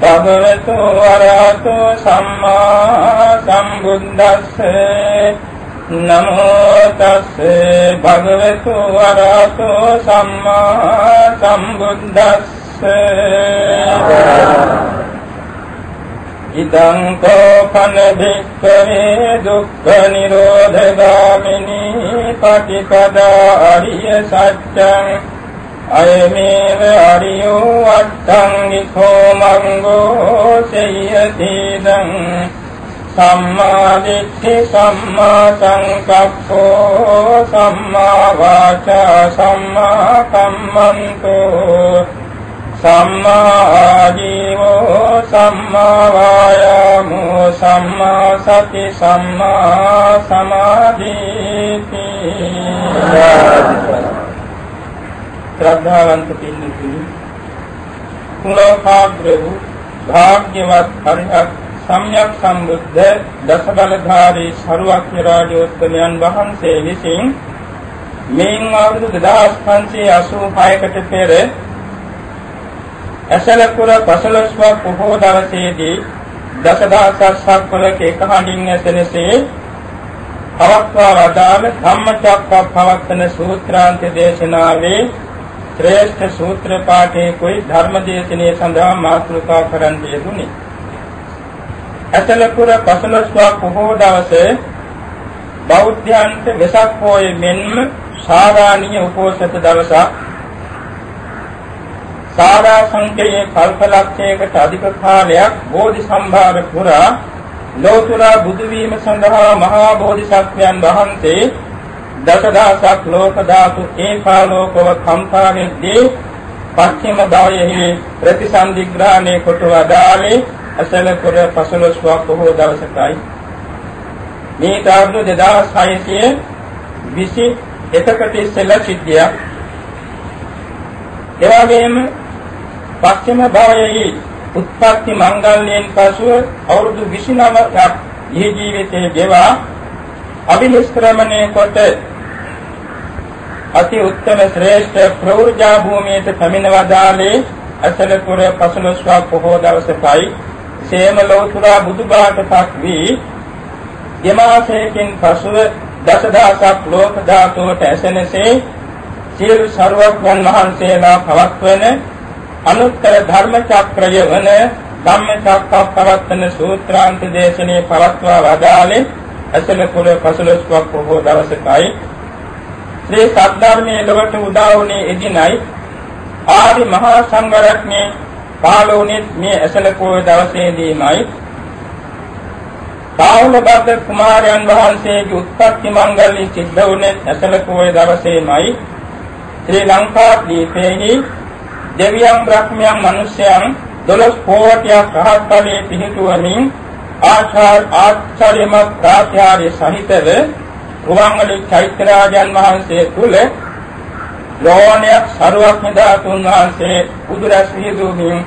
භගවතු වරහතෝ සම්මා සම්බුද්දස්ස නමෝ තස්සේ භගවතු වරහතෝ සම්මා සම්බුද්දස්ස ඉදං කෝපන භික්ඛවේ දුක්ඛ නිරෝධ ගාමිනී පටිපදා අරිය සත්‍යං අයමේව අරියෝ අට්ඨංගිකෝ මංගෝ සේයතිදං සම්මා දිට්ඨි සම්මා සංකප්පෝ සම්මා වාචා සම්මා කම්මන්තෝ සම්මා ආජීවෝ සම්මා වායාමෝ සම්මා සති සම්මා සමාධිති ශ්‍රද්ධාවන්ත පින්නතුනි කුලෝකාග්‍ර වූ භාග්‍යවත් හරිහත් සම්්‍යක් සම්බුද්ධ දසබලධාරී සරුවක්්‍ය රාජෝත්තමයන් වහන්සේ විසින් මේන් අවුරුදු 2586කට පෙර ඇසලපුර පසළොස්වක් පොහෝ දවසේදී දසදහසක් සක්වලක එක හඬින් ඇසෙනසේ පවත්වා වදාළ ධම්මචක්කප්පවත්තන සූත්‍රාන්ත දේශනාවේ ශ්‍රේෂ්ඨ සූත්‍ර පාඨයේ કોઈ ධර්ම දේශනාවේ සඳහා මාතෘකා කරන්න යෙදුනේ. අසලපුර පසළොස්වක් පොහෝ දවසේ බෞද්ධයන්ට වෙසක් පොයේ මෙන්ම සාරාණීය උපෝසත දවසක් සාරා සංකේය කල්පලක්ෂයකට අධික කාලයක් බෝධි සම්භාර පුරා ලෝතර බුදු වීම සඳහා මහා බෝධිසත්වයන් වහන්සේ දසදහසක් ලෝක ධාතු ඒකාලෝකව කම්පා වෙද්දී පස්චිම භාවයෙහි ප්‍රතිසන්දිග්‍රහණේ කොට වදාළේ අසල කුර පසළොස්වක් බොහෝ දවසකයි. මේ කාර්ය 2621කට ඉස්සෙල්ලා සිද්ධියක්. එවාගෙම පස්චිම භාවයෙහි උත්පත්ති මංගල්‍යයෙන් පසුව අවුරුදු 29ක් ජීවිතයේ ගෙවා අභිනිෂ්ක්‍රමණය කොට අති උත්තම ශ්‍රේෂ්ඨ ප්‍රවෘජා භූමියට පැමිණ වදාළේ අසලපුර පසළොස්වක් පොහෝ දවසකයි. සේම ලෝතුරා බුදුබාටපත් වී යමාසයෙන් පසුව දසදහසක් ලෝක ධාතුවට ඇසෙනසේ සියලු සර්වඥන් වහන්සේලා පවත්වන අනුත්තර ධර්ම චක්‍රය වන ධම්මචක්කප්පවත්තන සූත්‍රාන්ත දේශනේ පවත්වා වදාළේ ඇසලපුර පසළොස්වක් පොහෝ දවසකයි. ශ්‍රී සද්ධර්මයේ ලොවට උදා වුණේ එදිනයි. ආදි මහා සංඝරත්නයේ පාලෝනේ මේ ඇසලපුර දවසේදීමයි. සාහුලබද්ද කුමාරයන් වහන්සේගේ උත්පත්ති මංගල්‍ය සිද්ධ වුණේ ඇසලපුර දවසේමයි. ශ්‍රී ලංකා දීපේහි දෙවියන් බ්‍රහ්මයන් මිනිසයන් 12 කෝටියක් රහත් ඵලයේ පිහිටුවමින් ආචාර ආචාර්යමත් ප්‍රාත්‍යාරය සහිතව රුවන්වැලි චෛත්‍යරාජන් වහන්සේ තුල ලෝණයක් සරුවක් නිදාතුන් වහන්සේ බුදුරැස් විහිදුමින්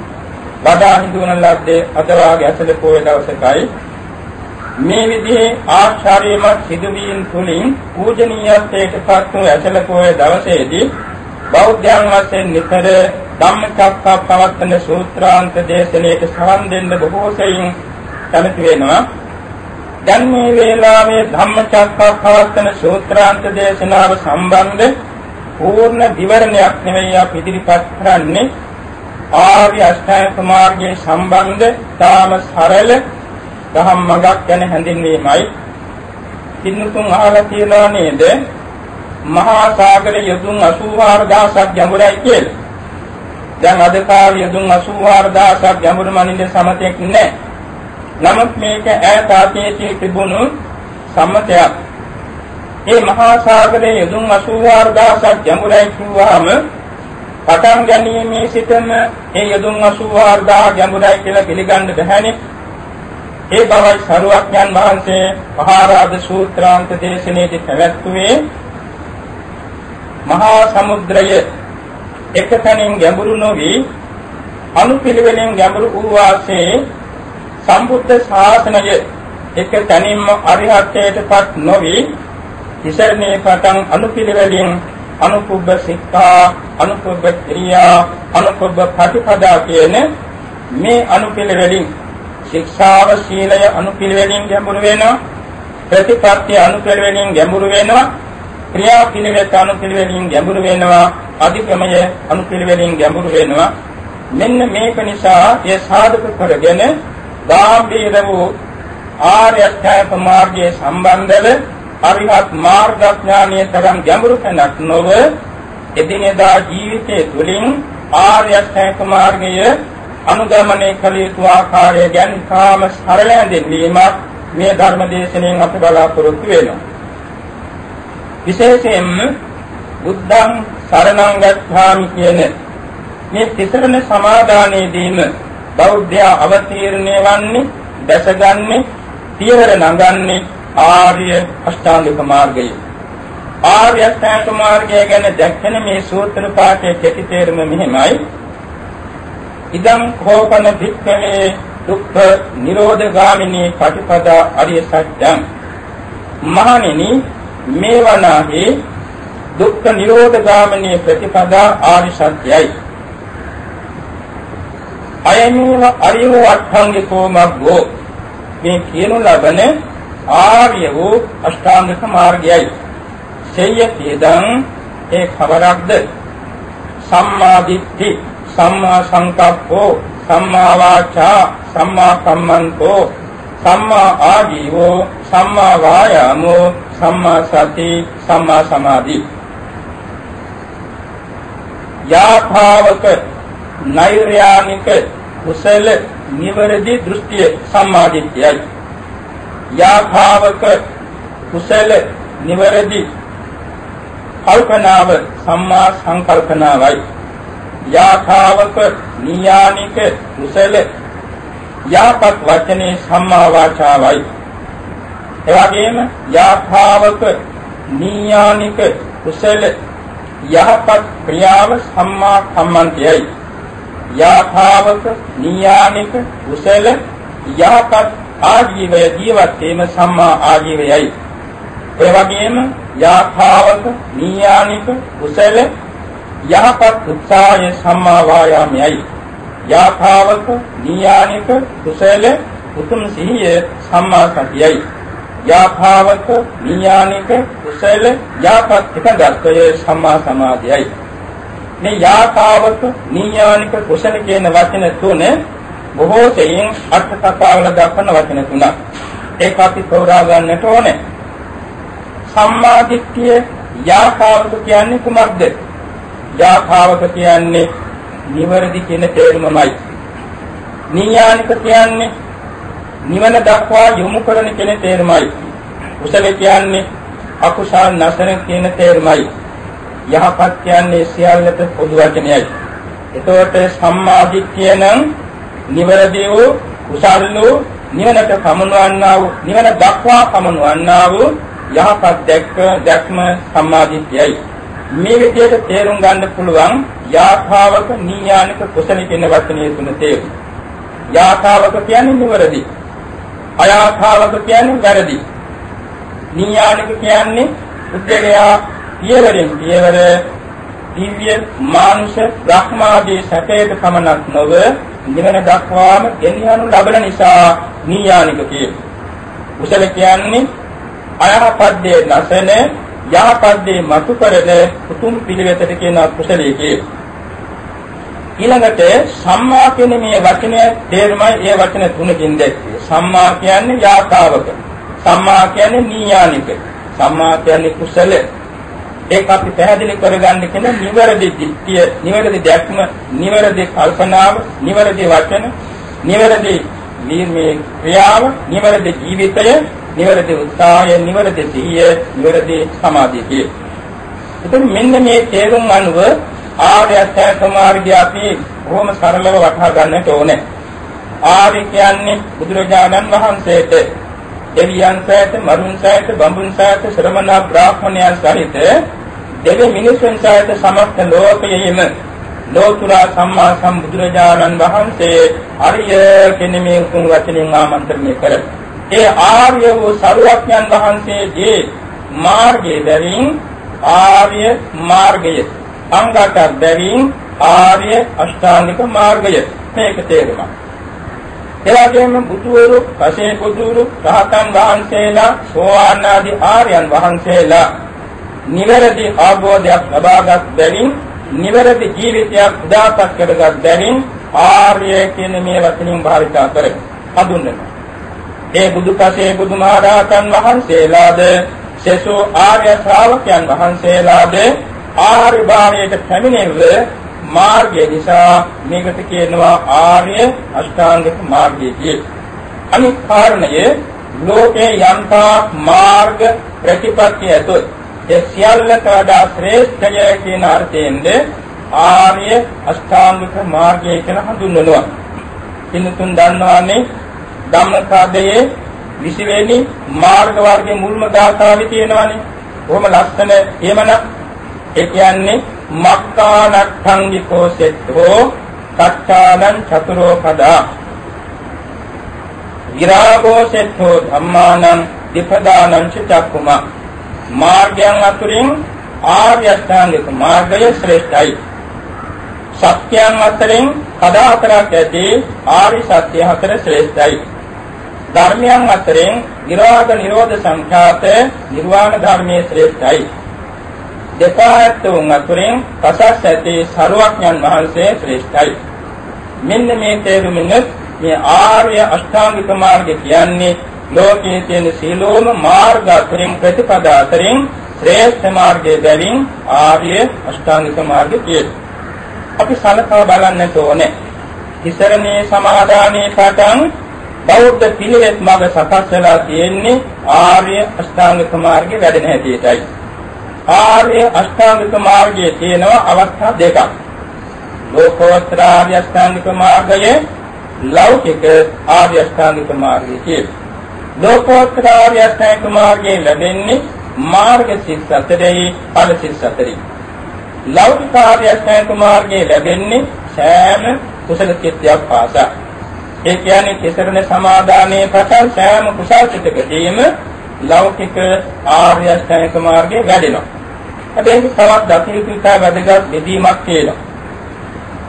වඩා හිඳුන ලද්දේ අදවාගේ ඇසළ පොය දවසකයි. මේ විදිහේ ආචාර්යමත් සිදුවීම් තුලින් පූජනීයත්වයට පත් වූ ඇසළ පොය දවසේදී බෞද්ධයන් වශයෙන් නිතර ධම්මචක්කප්පවත්තන සූත්‍රාන්ත දේශනාවට සවන් දෙන්න බොහෝ සෙයින් කැමති වෙනවා. දැන් මේ වේලාවේ ධම්මචක්කප්පවත්තන සූත්‍රාන්ත දේශනාව සම්බන්ධ පූර්ණ විවරණයක් නෙවෙයි අපි ඉදිරිපත් කරන්නේ. ආර්ය අෂ්ටාංග මාර්ගයේ සම්බන්ධ තාම සරල දහම් මඟක් ගැන හැඳින්වීමයි. කිනුතුන් අහලා තියලා නේද? මහා සාගරයේ යදුන් 84000ක් ගැඹුරයි කියලා. දැන් අද කාලේ යදුන් 84000ක් ගැඹුරු මනින්න සමතයක් නැහැ. නමුත් මේක ඈත අතීතයේ තිබුණු සම්මතයක්. මේ මහා සාගරයේ යදුන් 84000ක් ගැඹුරයි කිව්වහම පටන් ගැනීමේ සිටම ඒ යදුන් 84000 ගැඹුරයි කියලා පිළිගන්න බැහැනේ. ඒ බවයි සරුවක්ඥන් වහන්සේ මහාරාධ සූත්‍රාන්ත දේශනයේදී පැවැත්වුවේ මහා සමුද්‍රය එකතැනින් ගැඹුරු නොවි අනුපිළිවෙලින් ගැඹුරු වූ වාසේ සම්බුද්ධ ශාසනය එක තැනින්ම අරිහත්ත්වයටපත් නොවි ඉසරණේ පටන් අනුපිළිවෙලින් අනුකුබ්බ සික්ඛා අනුකුබ්බ ක්‍රියා අනුකුබ්බ ප්‍රතිපදා කියන මේ අනුපිළිවෙලින් ශික්ෂාව සීලය අනුපිළිවෙලින් ගැඹුරු වෙනවා ප්‍රතිපත්ති අනුපිළිවෙලින් ගැඹුරු වෙනවා ක්‍රියා පිළිවෙත අනුපිළිවෙලින් ගැඹුරු වෙනවා අධික්‍රමය අනුපිළිවෙලින් ගැඹුරු වෙනවා මෙන්න මේක නිසා ඒ සාධක කරගෙන ගාම්භීර වූ ආර්ය අෂ්ටාංග මාර්ගයේ සම්බන්ධව අරිහත් මාර්ගඥානීය තරම් ගැඹුරු තැනක් නොව එදිනෙදා ජීවිතයේ තුලින් ආර්ය අෂ්ටාංග මාර්ගය අනුගමනය කළ යුතු ආකාරය ගැන කාම සරල හැඳින්වීමක් මේ ධර්ම දේශනාවෙන් අප බලාපොරොත්තු වෙනවා. විශේෂයෙන්ම බුද්ධං සරණං ගච්ඡාමි කියන මේ තිසරණ සමාදානයේදීම බෞද්ධයා අවතීර්ණය වන්නේ දැසගන්නේ පියවර නගන්නේ ආර්ය අෂ්ටාංගික මාර්ගය. ආර්ය අෂ්ටාංගික මාර්ගය ගැන දැක්කන මේ සූත්‍ර පාඨයේ කෙටි තේරුම මෙහිමයි. ඉදං කෝපන භික්ඛවේ දුක්ඛ නිරෝධ ගාමිනී පටිපදා අරිය සත්‍යං මහණෙනි මේ වනාහි දුක්ඛ නිරෝධ ගාමිනී ප්‍රතිපදා ආරි සත්‍යයි අයමේව අරියෝ අට්ඨංගිකෝ මග්ගෝ මේ කියනු ලබන ආර්ය වූ අෂ්ටාංගික මාර්ගයයි. සේයතිදං ඒ කවරක්ද? සම්මා දිට්ඨි සම්මා සංකප්පෝ සම්මා වාචා සම්මා කම්මන්තෝ සම්මා ආජීවෝ සම්මා වායාමෝ සම්මා සති සම්මා සමාධි. යාභාවක නෛර්යානික කුසල නිවරදි දෘෂ්ටිය සම්මාදිට්ඨියයි. යාභාවක කුසල නිවරදි කල්පනාව සම්මා සංකල්පනාවයි. යාථාවක නියානික කුසල යාපත් වචනේ සම්මා වාචාවයි. එවැගේම යාථාවක නියානික කුසල යහපත් ක්‍රියාව සම්මා කම්මන්තයයි යාථාවක නියානික කුසල යහපත් ආජීවය ජීවත් වීම සම්මා ආජීවයයි. එවැගේම යාථාවක නියානික කුසල යහපත් උත්සාහය සම්මා වායාමයයි. යාථාවක නියානික කුසල උතුම් සිහිය සම්මා සතියයි. යාථාවක නියානික කුසල යහපත් එකගත්වය සම්මා සමාධියයි. මේ යාථාවක නියානික කුසල කියන වචන තුන බොහෝ සෙයින් අර්ථ කතාවල දක්වන වචන තුනක් ඒක අපි තෝරා ගන්නට ඕනේ සම්මා දිට්ඨිය යාථාවක කියන්නේ කුමක්ද යාථාවක කියන්නේ නිවැරදි කියන තේරුමමයි. නියානික කියන්නේ නිවන දක්වා යොමු කරන කියන තේරුමයි. කුසල කියන්නේ අකුසල් නැසන කියන තේරුමයි. යහපත් කියන්නේ සියල්ලට පොදු වචනයයි. එතකොට සම්මාදිට්ඨිය නම් නිවැරදි වූ කුසල් වූ නිවනට පමුණවන්නා වූ නිවන දක්වා පමුණවන්නා වූ යහපත් දැක්ක දැක්ම සම්මාදිට්ඨියයි. මේ විදිහට තේරුම් ගන්න පුළුවන් යාථාවක නීයානික කුසල කියන වචනේ තුන තේරුම. යාථාවක කියන්නේ නිවැරදි. අයාථාවක කියන්නේ වැරදි. නීයානික කියන්නේ උද්දේශය පියවරෙන් පියවර දිව්‍ය මානුෂ බ්‍රහ්මාදී සැපයට පමණක් නොව නිවන දක්වාම ගෙනියනු ලබන නිසා නීයානික කියනවා. කුසල කියන්නේ අයහපත් දේ නැසෙන යහපත් දේ මතු කරන උතුම් පිළිවෙතට කියන කුසලයේ කිය. ඊළඟට සම්මා කියන මේ වචනය තේරුමයි ඒ වචන තුනකින් දැක්වේ. සම්මා කියන්නේ යාතාවක. සම්මා කියන්නේ නීයානික. සම්මා කියන්නේ කුසල. ඒක අපි පැහැදිලි කරගන්න කියන නිවැරදි දිට්ඨිය, නිවැරදි දැක්ම, නිවැරදි කල්පනාව, නිවැරදි වචන, නිවැරදි මේ ක්‍රියාව, නිවැරදි ජීවිතය, නිවැරදි උත්සාහය, නිවැරදි සිහිය, නිවැරදි සමාධිය කිය. එතකොට මෙන්න මේ තේරුම් අනුව ආර්ය අෂ්ටාංග මාර්ගය අපි බොහොම සරලව වටහා ගන්නට ඕනේ. ආර්ය කියන්නේ බුදුරජාණන් වහන්සේට දෙවියන් සෑත, මරුන් සෑත, බඹුන් සෑත, ශ්‍රමණ බ්‍රාහ්මණයන් සහිත දෙවි මිනිසුන් සහිත සමස්ත ලෝකයෙහිම ලෝතුරා සම්මා සම්බුදුරජාණන් වහන්සේ අරිය කෙන මේ උතුම් වචනින් ආමන්ත්‍රණය කර. ඒ ආර්ය වූ සරුවඥන් වහන්සේගේ මාර්ගයේ බැවින් ආර්ය මාර්ගය අංගකට බැවින් ආර්ය අෂ්ටාංගික මාර්ගය මේක තේරුම. එවැගේම බුදුවරු, පසේ බුදුවරු, රහතන් වහන්සේලා, සෝවාන් ආදී ආර්යයන් වහන්සේලා නිවැරදි ආභෝධයක් ලබාගත් බැවින් නිවැරදි ජීවිතයක් උදාපත් කරගත් බැවින් ආර්ය කියන මේ වචنين භාවිතා කරේ හඳුන්වනවා. ඒ බුදුපසේ බුදුමහරහතන් වහන්සේලාද සසු ආර්ය ශ්‍රාවකයන් වහන්සේලාද ආර්ය භාවයට පැමිණෙව මාර්ගය නිසා මේකට කියනවා ආර්ය අෂ්ටාංගික මාර්ගය කියලා. අනිත් කාරණය ලෝකේ යම්තා මාර්ග ප්‍රතිපත්තිය ඇතුළේ ඒ සියල්ලට වඩා ශ්‍රේෂ්ඨය කියන අර්ථයෙන්ද ආර්ය අෂ්ටාංගික මාර්ගය කියලා හඳුන්වනවා. පින්තුන් දන්නවානේ ධම්මපදයේ 20 වෙනි මාර්ග වර්ගයේ මුල්ම ගාථාවේ තියෙනවානේ. කොහොම ලස්සන එහෙමනම් ඒ කියන්නේ මක්කානක්ඛංගිකෝ සෙත්තෝ සච්ඡානං චතුරෝ පදා විරාගෝ සෙත්තෝ ධම්මානං දීපදානං චක්කුමා මාර්ගයන් අතුරින් ආර්ය අෂ්ටාංගික මාර්ගය ශ්‍රේෂ්ඨයි. සත්‍යයන් අතරින් කඩා හතරක් ඇති ආර්ය සත්‍ය හතර ශ්‍රේෂ්ඨයි. ධර්මයන් අතරින් නිරෝධ නිරෝධ සංඛ්‍යාත නිර්වාණ ධර්මයේ ශ්‍රේෂ්ඨයි. දෙපාතුන් අතුරින් පසස් ඇති සරුවඥන් වහන්සේ ශ්‍රේෂ්ඨයි. මෙන්න මේ තේරුමින් මේ ආර්ය අෂ්ටාංගික මාර්ගය කියන්නේ ලෝකයේ තියෙන සීලෝම මාර්ග අතරින් ප්‍රතිපදා අතරින් ශ්‍රේෂ්ඨ මාර්ගයේ බැවින් ආර්ය අෂ්ටාංගික මාර්ගය කියනවා අපි සලකා බලන්නට ඕනේ ඉසරණේ සමාදානයේ පටන් බෞද්ධ පිළිවෙත් මඟ සකස් වෙලා තියෙන්නේ ආර්ය අෂ්ටාංගික මාර්ගයේ වැඩෙන හැටියටයි. ආර්ය අෂ්ටාංගික මාර්ගයේ තියෙනවා අවස්ථා දෙකක්. ලෝකෝත්තර ආර්ය අෂ්ටාංගික මාර්ගය ලෞකික ආර්ය අෂ්ටාංගික මාර්ගය කියනවා. ලෝකෝත්තර ආර්ය අෂ්ටාංගික මාර්ගයේ ලැබෙන්නේ මාර්ග සිත් හතරේ ඵල සිත් හතරේ. ලෞකික ආර්ය අෂ්ටාංගික මාර්ගයේ ලැබෙන්නේ සෑම කුසල චිත්තයක් පාසා ඒ කියන්නේ තිසරණ සමාදානයේ පටන් සෑම කුසල් චිතකදීම ලෞකික ආර්ය අෂ්ටාංගික මාර්ගයේ වැඩෙනවා. හැබැයි තවත් දකිලිකා වැඩගත් බෙදීමක් තියෙනවා.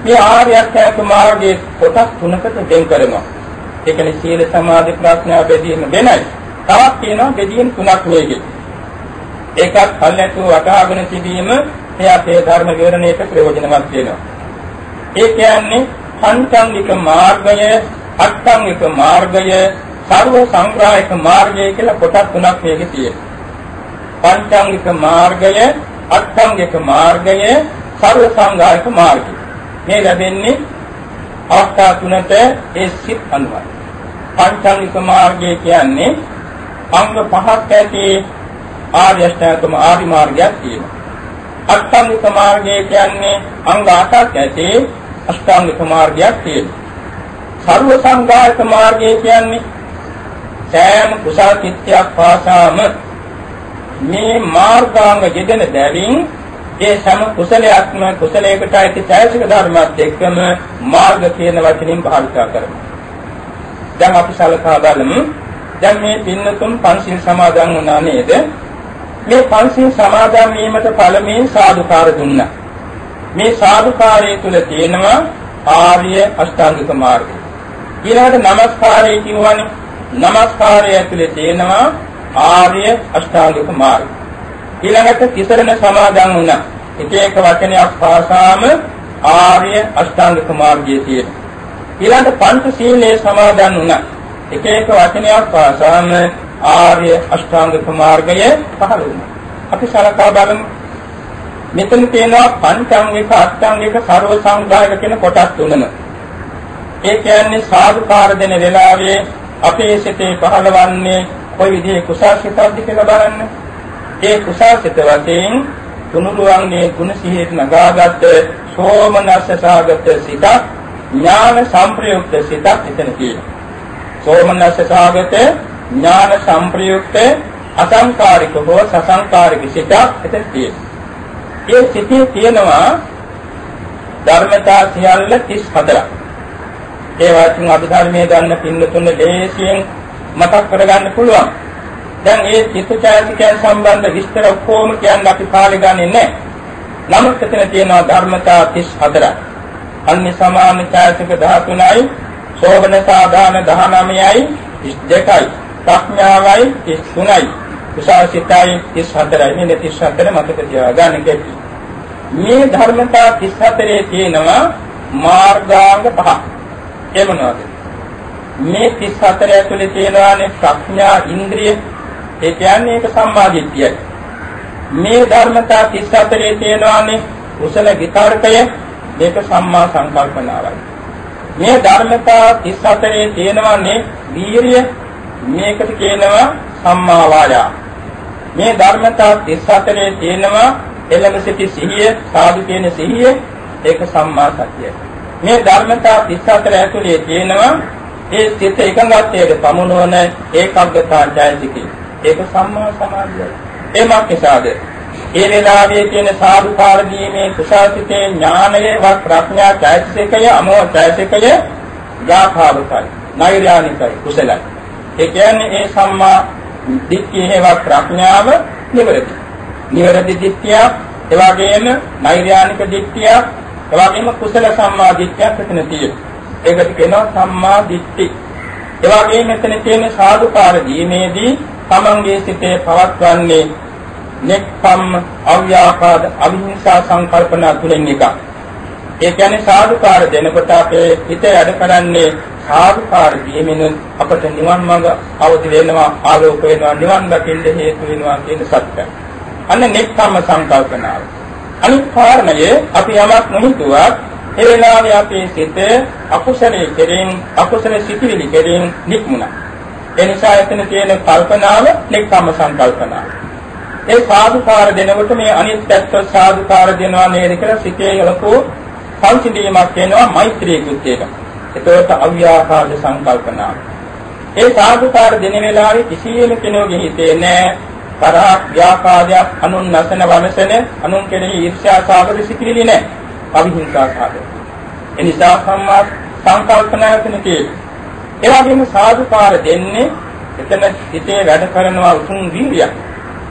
මේ ආර්ය අෂ්ටාංගික මාර්ගයේ කොටස් තුනකට දෙන් කරනවා. ඒ කියන්නේ සීල සමාධි ප්‍රඥා බෙදීම වෙනයි. තවත් තියෙනවා බෙදීම් තුනක් මේකේ. ඒකත් කල්ැතු වටාගෙන තිබීම එයාට ධර්ම විවරණයට ප්‍රයෝජනවත් වෙනවා. ඒ කියන්නේ පංචාංගික මාර්ගය අට්ඨංගික මාර්ගය සර්ව සංග්‍රාහක මාර්ගය කියලා කොටස් තුනක් මේකේ තියෙනවා. පංචාංගික මාර්ගය, අට්ඨංගික මාර්ගය, සර්ව සංග්‍රාහක මාර්ගය. මේ ලැබෙන්නේ අවස්ථා තුනට ඒ සිත් අනුවයි. පංචාංගික මාර්ගය කියන්නේ අංග පහක් ඇති ආර්ය අෂ්ටාංගික ආර්ය මාර්ගයක් තියෙනවා. අෂ්ටාංගික මාර්ගය කියන්නේ අංග 8ක් ඇති අෂ්ටාංගික මාර්ගයක් තියෙනවා. සර්ව සංඝායක මාර්ගය කියන්නේ සෑම කුසල කිත්‍යයක් පාසාම මේ මාර්ගාංග යෙදෙන බැවින් ඒ හැම කුසලයක්ම කුසලයකට ඇති ඡායසික ධර්මات එක්කම මාර්ග කියන වචنين භාවිතා කරනවා. දැන් අපි සලකා බලමු. දැන් මේ පින්නතුන් පංචිල් සමාදන් වුණා නේද? මේ පංචිල් සමාදන් වීමට පළමුවෙන් සාදුකාර දුන්නා. මේ සාදුකාරයේ තුල තියෙනවා ආර්ය අෂ්ටාංගික මාර්ගය. ඊළඟට নমස්කාරය කියවනේ. নমස්කාරය ඇතුලේ තියෙනවා ආර්ය අෂ්ටාංගික මාර්ගය. ඊළඟට තිසරණ සමාදන් වුණා. එක එක වචනයක් පාසාම ආර්ය අෂ්ටාංගික මාර්ගයේ තියෙනවා. ඊළඟට පංච සීලයේ සමාදන් වුණා. එක එක වචනයක් පාසාම ආර්ය අෂ්ටාංගික මාර්ගය පහළ වුණා. අපි සලකා බලමු මෙතන තියෙනවා පංචාංගික අෂ්ටාංගික ਸਰව සංග්‍රහයක කියන කොටස් තුනම. ඒ කියන්නේ සාධුකාර දෙන වෙලාවේ අපේ සිතේ පහළවන්නේ කොයි විදිහේ කුසාසිතක්ද කියලා බලන්න. ඒ කුසාසිත වශයෙන් තුනුරුවන්ගේ ගුණ සිහියට නගාගත් සෝමනස්ස සාගත සිතක් ඥාන සංප්‍රයුක්ත සිතක් එතන තියෙනවා. සෝමනස්ස සාගත ඥාන සංප්‍රයුක්ත අසංකාරික හෝ සසංකාරික සිතක් එතන තියෙනවා. ඒ සිතේ තියෙනවා ධර්මතා සියල්ල 34ක්. ඒ වගේම අභිධර්මයේ ගන්න පින්නතුන දේශයෙන් මතක් කරගන්න පුළුවන්. දැන් ඒ චිත්තචෛතසිකයන් සම්බන්ධ විස්තර ඔක්කොම කියන්න අපි කාලෙ ගන්නේ නැහැ. නමුත් එතන තියෙනවා ධර්මතා 34ක්. අන්‍ය සමාන චෛතසික 13යි, සෝබන සාධාන 19යි, 22යි, ප්‍රඥාවයි 33යි. කුසාසිතයි 34යි මේ 34 මතක තියාගන්න කෙටි. මේ ධර්මතා 34 තියෙනවා මාර්ගාංග පහ. ඒ මොනවද? මේ 34 ඇතුලේ තියෙනවානේ ප්‍රඥා ඉන්ද්‍රිය. ඒ කියන්නේ ඒක සම්මාදිට්ඨියයි. මේ ධර්මතා 34 තියෙනවානේ කුසල විකාරකය මේක සම්මා සංකල්පනාවයි. මේ ධර්මතා 34 තියෙනවානේ වීරිය මේකට කියනවා සම්මා වායාම. මේ ධර්මතා 34 තියෙනවා එළඹ සිටි සිහිය, සාදු කියන සිහිය ඒක සම්මා සතියයි. මේ ධර්මතා 34 ඇතුලේ තියෙනවා ඒ සිත එකඟත්වයට පමුණවන ඒකාග්‍රතා ඡායතිකේ. ඒක සම්මා සමාධියයි. එමක් නිසාද? ඒ වේලාවේ තියෙන සාදුකාර දීමේ කුසාසිතේ ඥානයේ වත් ප්‍රඥා ඡායතිකය අමෝ ඡායතිකය ගාථාවකයි. නෛර්යානිකයි කුසලයි. ඒ කියන්නේ ඒ සම්මා දිට්ඨිය හේවත් ප්‍රඥාව නිවැරදි. නිවැරදි දිට්ඨිය, ඒ වගේම නෛර්යානික දිට්ඨිය, ඒ වගේම කුසල සම්මා දිට්ඨියක් එතන තියෙනවා. ඒකට කියනවා සම්මා දිට්ඨි. ඒ වගේම මෙතන තියෙන සාදුකාර දීමේදී තමන්ගේ සිතේ පවත්වන්නේ නෙක්ඛම් අව්‍යාපාද අවිහිංසා සංකල්පනා තුලින් එකක්. ඒ කියන්නේ සාදුකාර දෙනකොට අපේ හිත වැඩ කරන්නේ සාධුකාර දීමෙන් අපට නිවන් මඟ අවදි වෙනවා ආලෝක වෙනවා නිවන් දකින්න හේතු වෙනවා කියන සත්‍යය. අන්න නෙක්ඛම්ම සංකල්පනාව. අනිත් කාරණය අපි යමක් නොහිතුවත් ඒ වෙලාවේ අපේ සිත අකුසලයේ කෙරෙන් අකුසල සිටිවිලි කෙරෙන් නික්මුණා. ඒ නිසා එතන තියෙන කල්පනාව නෙක්ඛම්ම සංකල්පනාව. ඒ සාධුකාර දෙනකොට මේ අනිත් පැත්ත සාධුකාර දෙනවා නේද කියලා සිතේ යලකෝ සංසිඳීමක් වෙනවා මෛත්‍රී කෘත්‍යයකට. එතකොට අව්‍යාපාද සංකල්පනා. ඒ සාධුකාර දෙන වෙලාවේ කිසියම් කෙනෙකුගේ හිතේ නෑ තරහ ව්‍යාපාදයක් අනුන් නැසන වනසන අනුන් කෙරෙහි ඊර්ෂ්‍යා සාගර සිටිවිලි නෑ. අවිහිංසා සාගර. එනිසා සම්මා සංකල්පනාවකින් තියෙන්නේ. ඒ වගේම සාධුකාර දෙන්නේ එතන හිතේ වැඩ කරනවා උතුම් වීර්යයක්.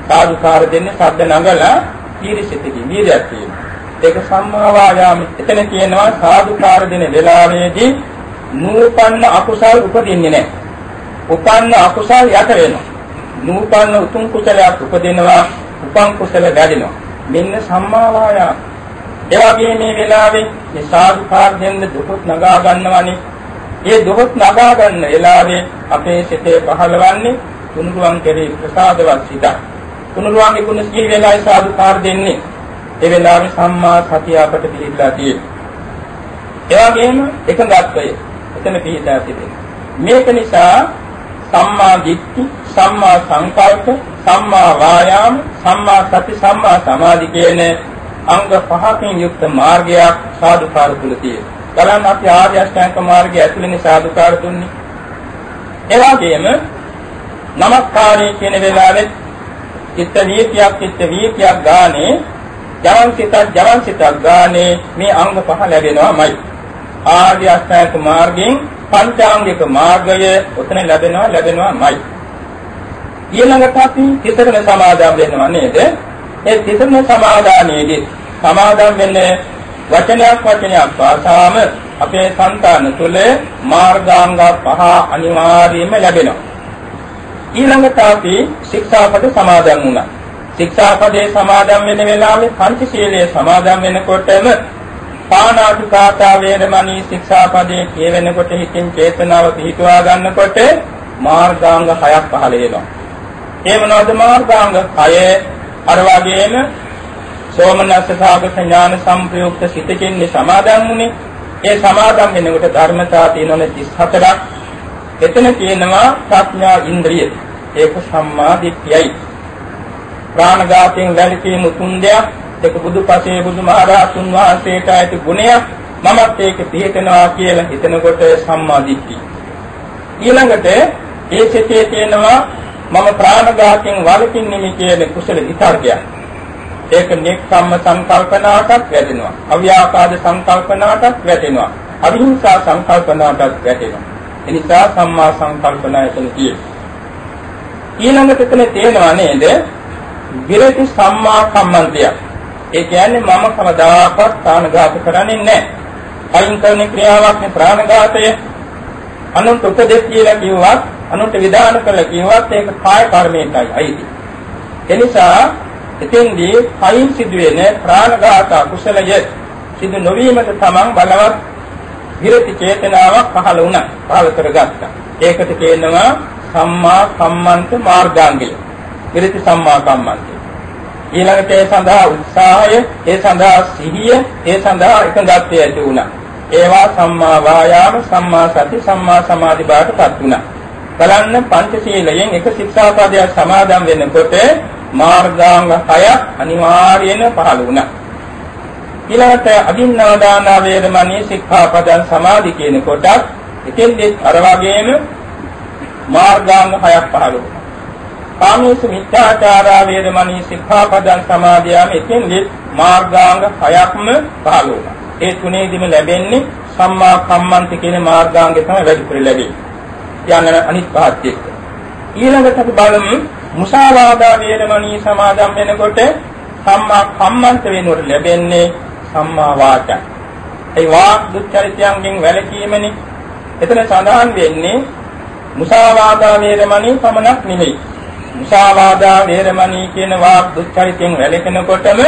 සාධුකාර දෙන්නේ ශබ්ද නගලා ඊරිසිතකින් වීර්යයක් තියෙනවා. ඒක සම්මා වායාම. එතන කියනවා සාධුකාර දෙන වෙලාවේදී නූපන්න අකුසල් උපදින්නේ නැහැ. උපන්න අකුසල් යට වෙනවා. නූපන්න උතුම් කුසලයක් උපදිනවා, උපන් කුසල වැඩෙනවා. මෙන්න සම්මා වායාම. ඒ වගේ මේ වෙලාවේ මේ සාධුකාර දෙන්න දුකත් නගා ගන්නවනේ. ඒ දුකත් නගා ගන්න වෙලාවේ අපේ සිතේ පහළවන්නේ තුනුරුවන් කෙරේ ප්‍රසාදවත් සිතක්. තුනුරුවන්ගේ ගුණ සිහි වෙලාවේ සාධුකාර දෙන්නේ ඒ වෙලාවේ සම්මා සතිය අපට පිළිලා තියෙනවා. ඒ වගේම එකඟත්වය එතන පිළිලා තිබෙනවා. මේක නිසා සම්මා දිට්ඨි, සම්මා සංකල්ප, සම්මා වායාම, සම්මා සති, සම්මා සමාධි කියන අංග පහකින් යුක්ත මාර්ගයක් සාදුකාර තුල තියෙනවා. බලන්න අපි ආර්ය අෂ්ටාංග මාර්ගය ඇතුළේ සාදුකාර දුන්නේ. ඒ වගේම නමස්කාරය කියන වෙලාවේ චිත්ත වීතියක් චිත්ත වීතියක් ගානේ ජවන් සිතක් ජවන් සිතක් ගානේ මේ අංග පහ ලැබෙනවාමයි. ආර්ය අෂ්ටාංගික මාර්ගයෙන් පංචාංගික මාර්ගය උතන ලැබෙනවා ලැබෙනවාමයි. ඊළඟට අපි තිසරණ සමාදම් වෙනවා නේද? ඒ තිසරණ සමාදානයේදී සමාදම් වෙන්නේ වචනයක් වචනයක් පාසාම අපේ సంతාන තුළ මාර්ගාංග පහ අනිවාර්යයෙන්ම ලැබෙනවා. ඊළඟට අපි ශික්ෂාපද සමාදන් වුණා. ශික්ෂාපදේ සමාදන් වෙන වෙලාවේ පංචශීලයේ සමාදන් වෙනකොටම පාණාතිපාතා වේරමණී ශික්ෂාපදේ කියවෙනකොට හිතින් චේතනාව පිහිටුවා ගන්නකොට මාර්ගාංග හයක් පහළ වෙනවා. ඒ මොනවද මාර්ගාංග? කය අර වගේම සෝමනස්ස සාගත ඥාන සම්ප්‍රයුක්ත සිතකින් සමාදන් වුනේ. ඒ සමාදන් වෙනකොට ධර්මතා තියෙනවනේ 34ක්. එතන කියනවා ප්‍රඥා ඉන්ද්‍රිය. ඒක සම්මා දිට්ඨියයි. ප්‍රාණඝාතයෙන් වැළකීම තුන් දෙයක්. ඒක බුදුපසේ බුදුමහරහතුන් වහන්සේට ඇති ගුණයක්. මමත් ඒක පිළිතනවා කියලා හිතනකොට සම්මා දිට්ඨිය. ඊළඟට ඒ සිතේ තියෙනවා මම ප්‍රාණඝාතයෙන් වළකින්නෙමි කියන කුසල විතර්කයක්. ඒක නෙක්ඛම්ම සංකල්පනාටත් වැටෙනවා. අව්‍යාපාද සංකල්පනාටත් වැටෙනවා. අවිහිංසා සංකල්පනාටත් වැටෙනවා. එනිසා සම්මා සංකල්පනා එතන තියෙනවා. ඊළඟට එතන තේනවා නේද? විරති සම්මා කම්මන්තය. ඒ කියන්නේ මම කවදාකවත් ප්‍රාණඝාත කරන්නේ නැහැ. අයින් කරන ක්‍රියාවක් නේ ප්‍රාණඝාතය. අනුන්ට උපදෙස් කියලා කිව්වත් අනුන්ට විධාන කළ කිව්වත් ඒක කාය කර්මයටයි අයිති. එනිසා එතෙන්දී කයින් සිදුවෙන ප්‍රාණඝාත කුසලය සිදු නොවීමට තමන් බලවත් විරති චේතනාවක් පහළ වුණා. පහළ කරගත්තා. ඒකට කියනවා සම්මා කම්මන්ත මාර්ගාංගය. විරති සම්මා කම්මන්තය. ඊළඟට ඒ සඳහා උත්සාහය, ඒ සඳහා සිහිය, ඒ සඳහා එකඟත්වය ඇති වුණා. ඒවා සම්මා වායාම, සම්මා සති, සම්මා සමාධි බාටපත් වුණා. බලන්න පංචශීලයෙන් එක ශික්ෂාපදයක් සමාදන් වෙනකොට මාර්ගාංග 6ක් අනිවාර්යයෙන් පහළ වුණා. ඊළඟට අදින්නා දාන වේරමණී සික්ඛාපදං සමාධි කියන කොටත් එතෙන්දී අර වගේම මාර්ගාංග 6ක් පහළ වුණා. කාමීසු මිත්‍යාචාරා වේරමණී සික්ඛාපදං සමාදියාම එතෙන්දී මාර්ගාංග 6ක්ම පහළ වුණා. ඒ තුනේදීම ලැබෙන්නේ සම්මා කම්මන්ත කියන මාර්ගාංගය තමයි වැඩිපුර ලැබෙන්නේ. යන අනිත් පහත් එක්ක. ඊළඟට අපි බලමු මුසාවාදා වේරමණී සමාදම් වෙනකොට සම්මා කම්මන්ත වෙනුවට ලැබෙන්නේ සම්මා වාචා. ඒ වාක් දුච්චරිතයන්ගෙන් වැළකීමනේ. එතන සඳහන් වෙන්නේ මුසාවාදා වේරමණී පමණක් නෙමෙයි. මුසාවාදා වේරමණී කියන වාක් දුච්චරිතෙන් වැළකෙනකොටම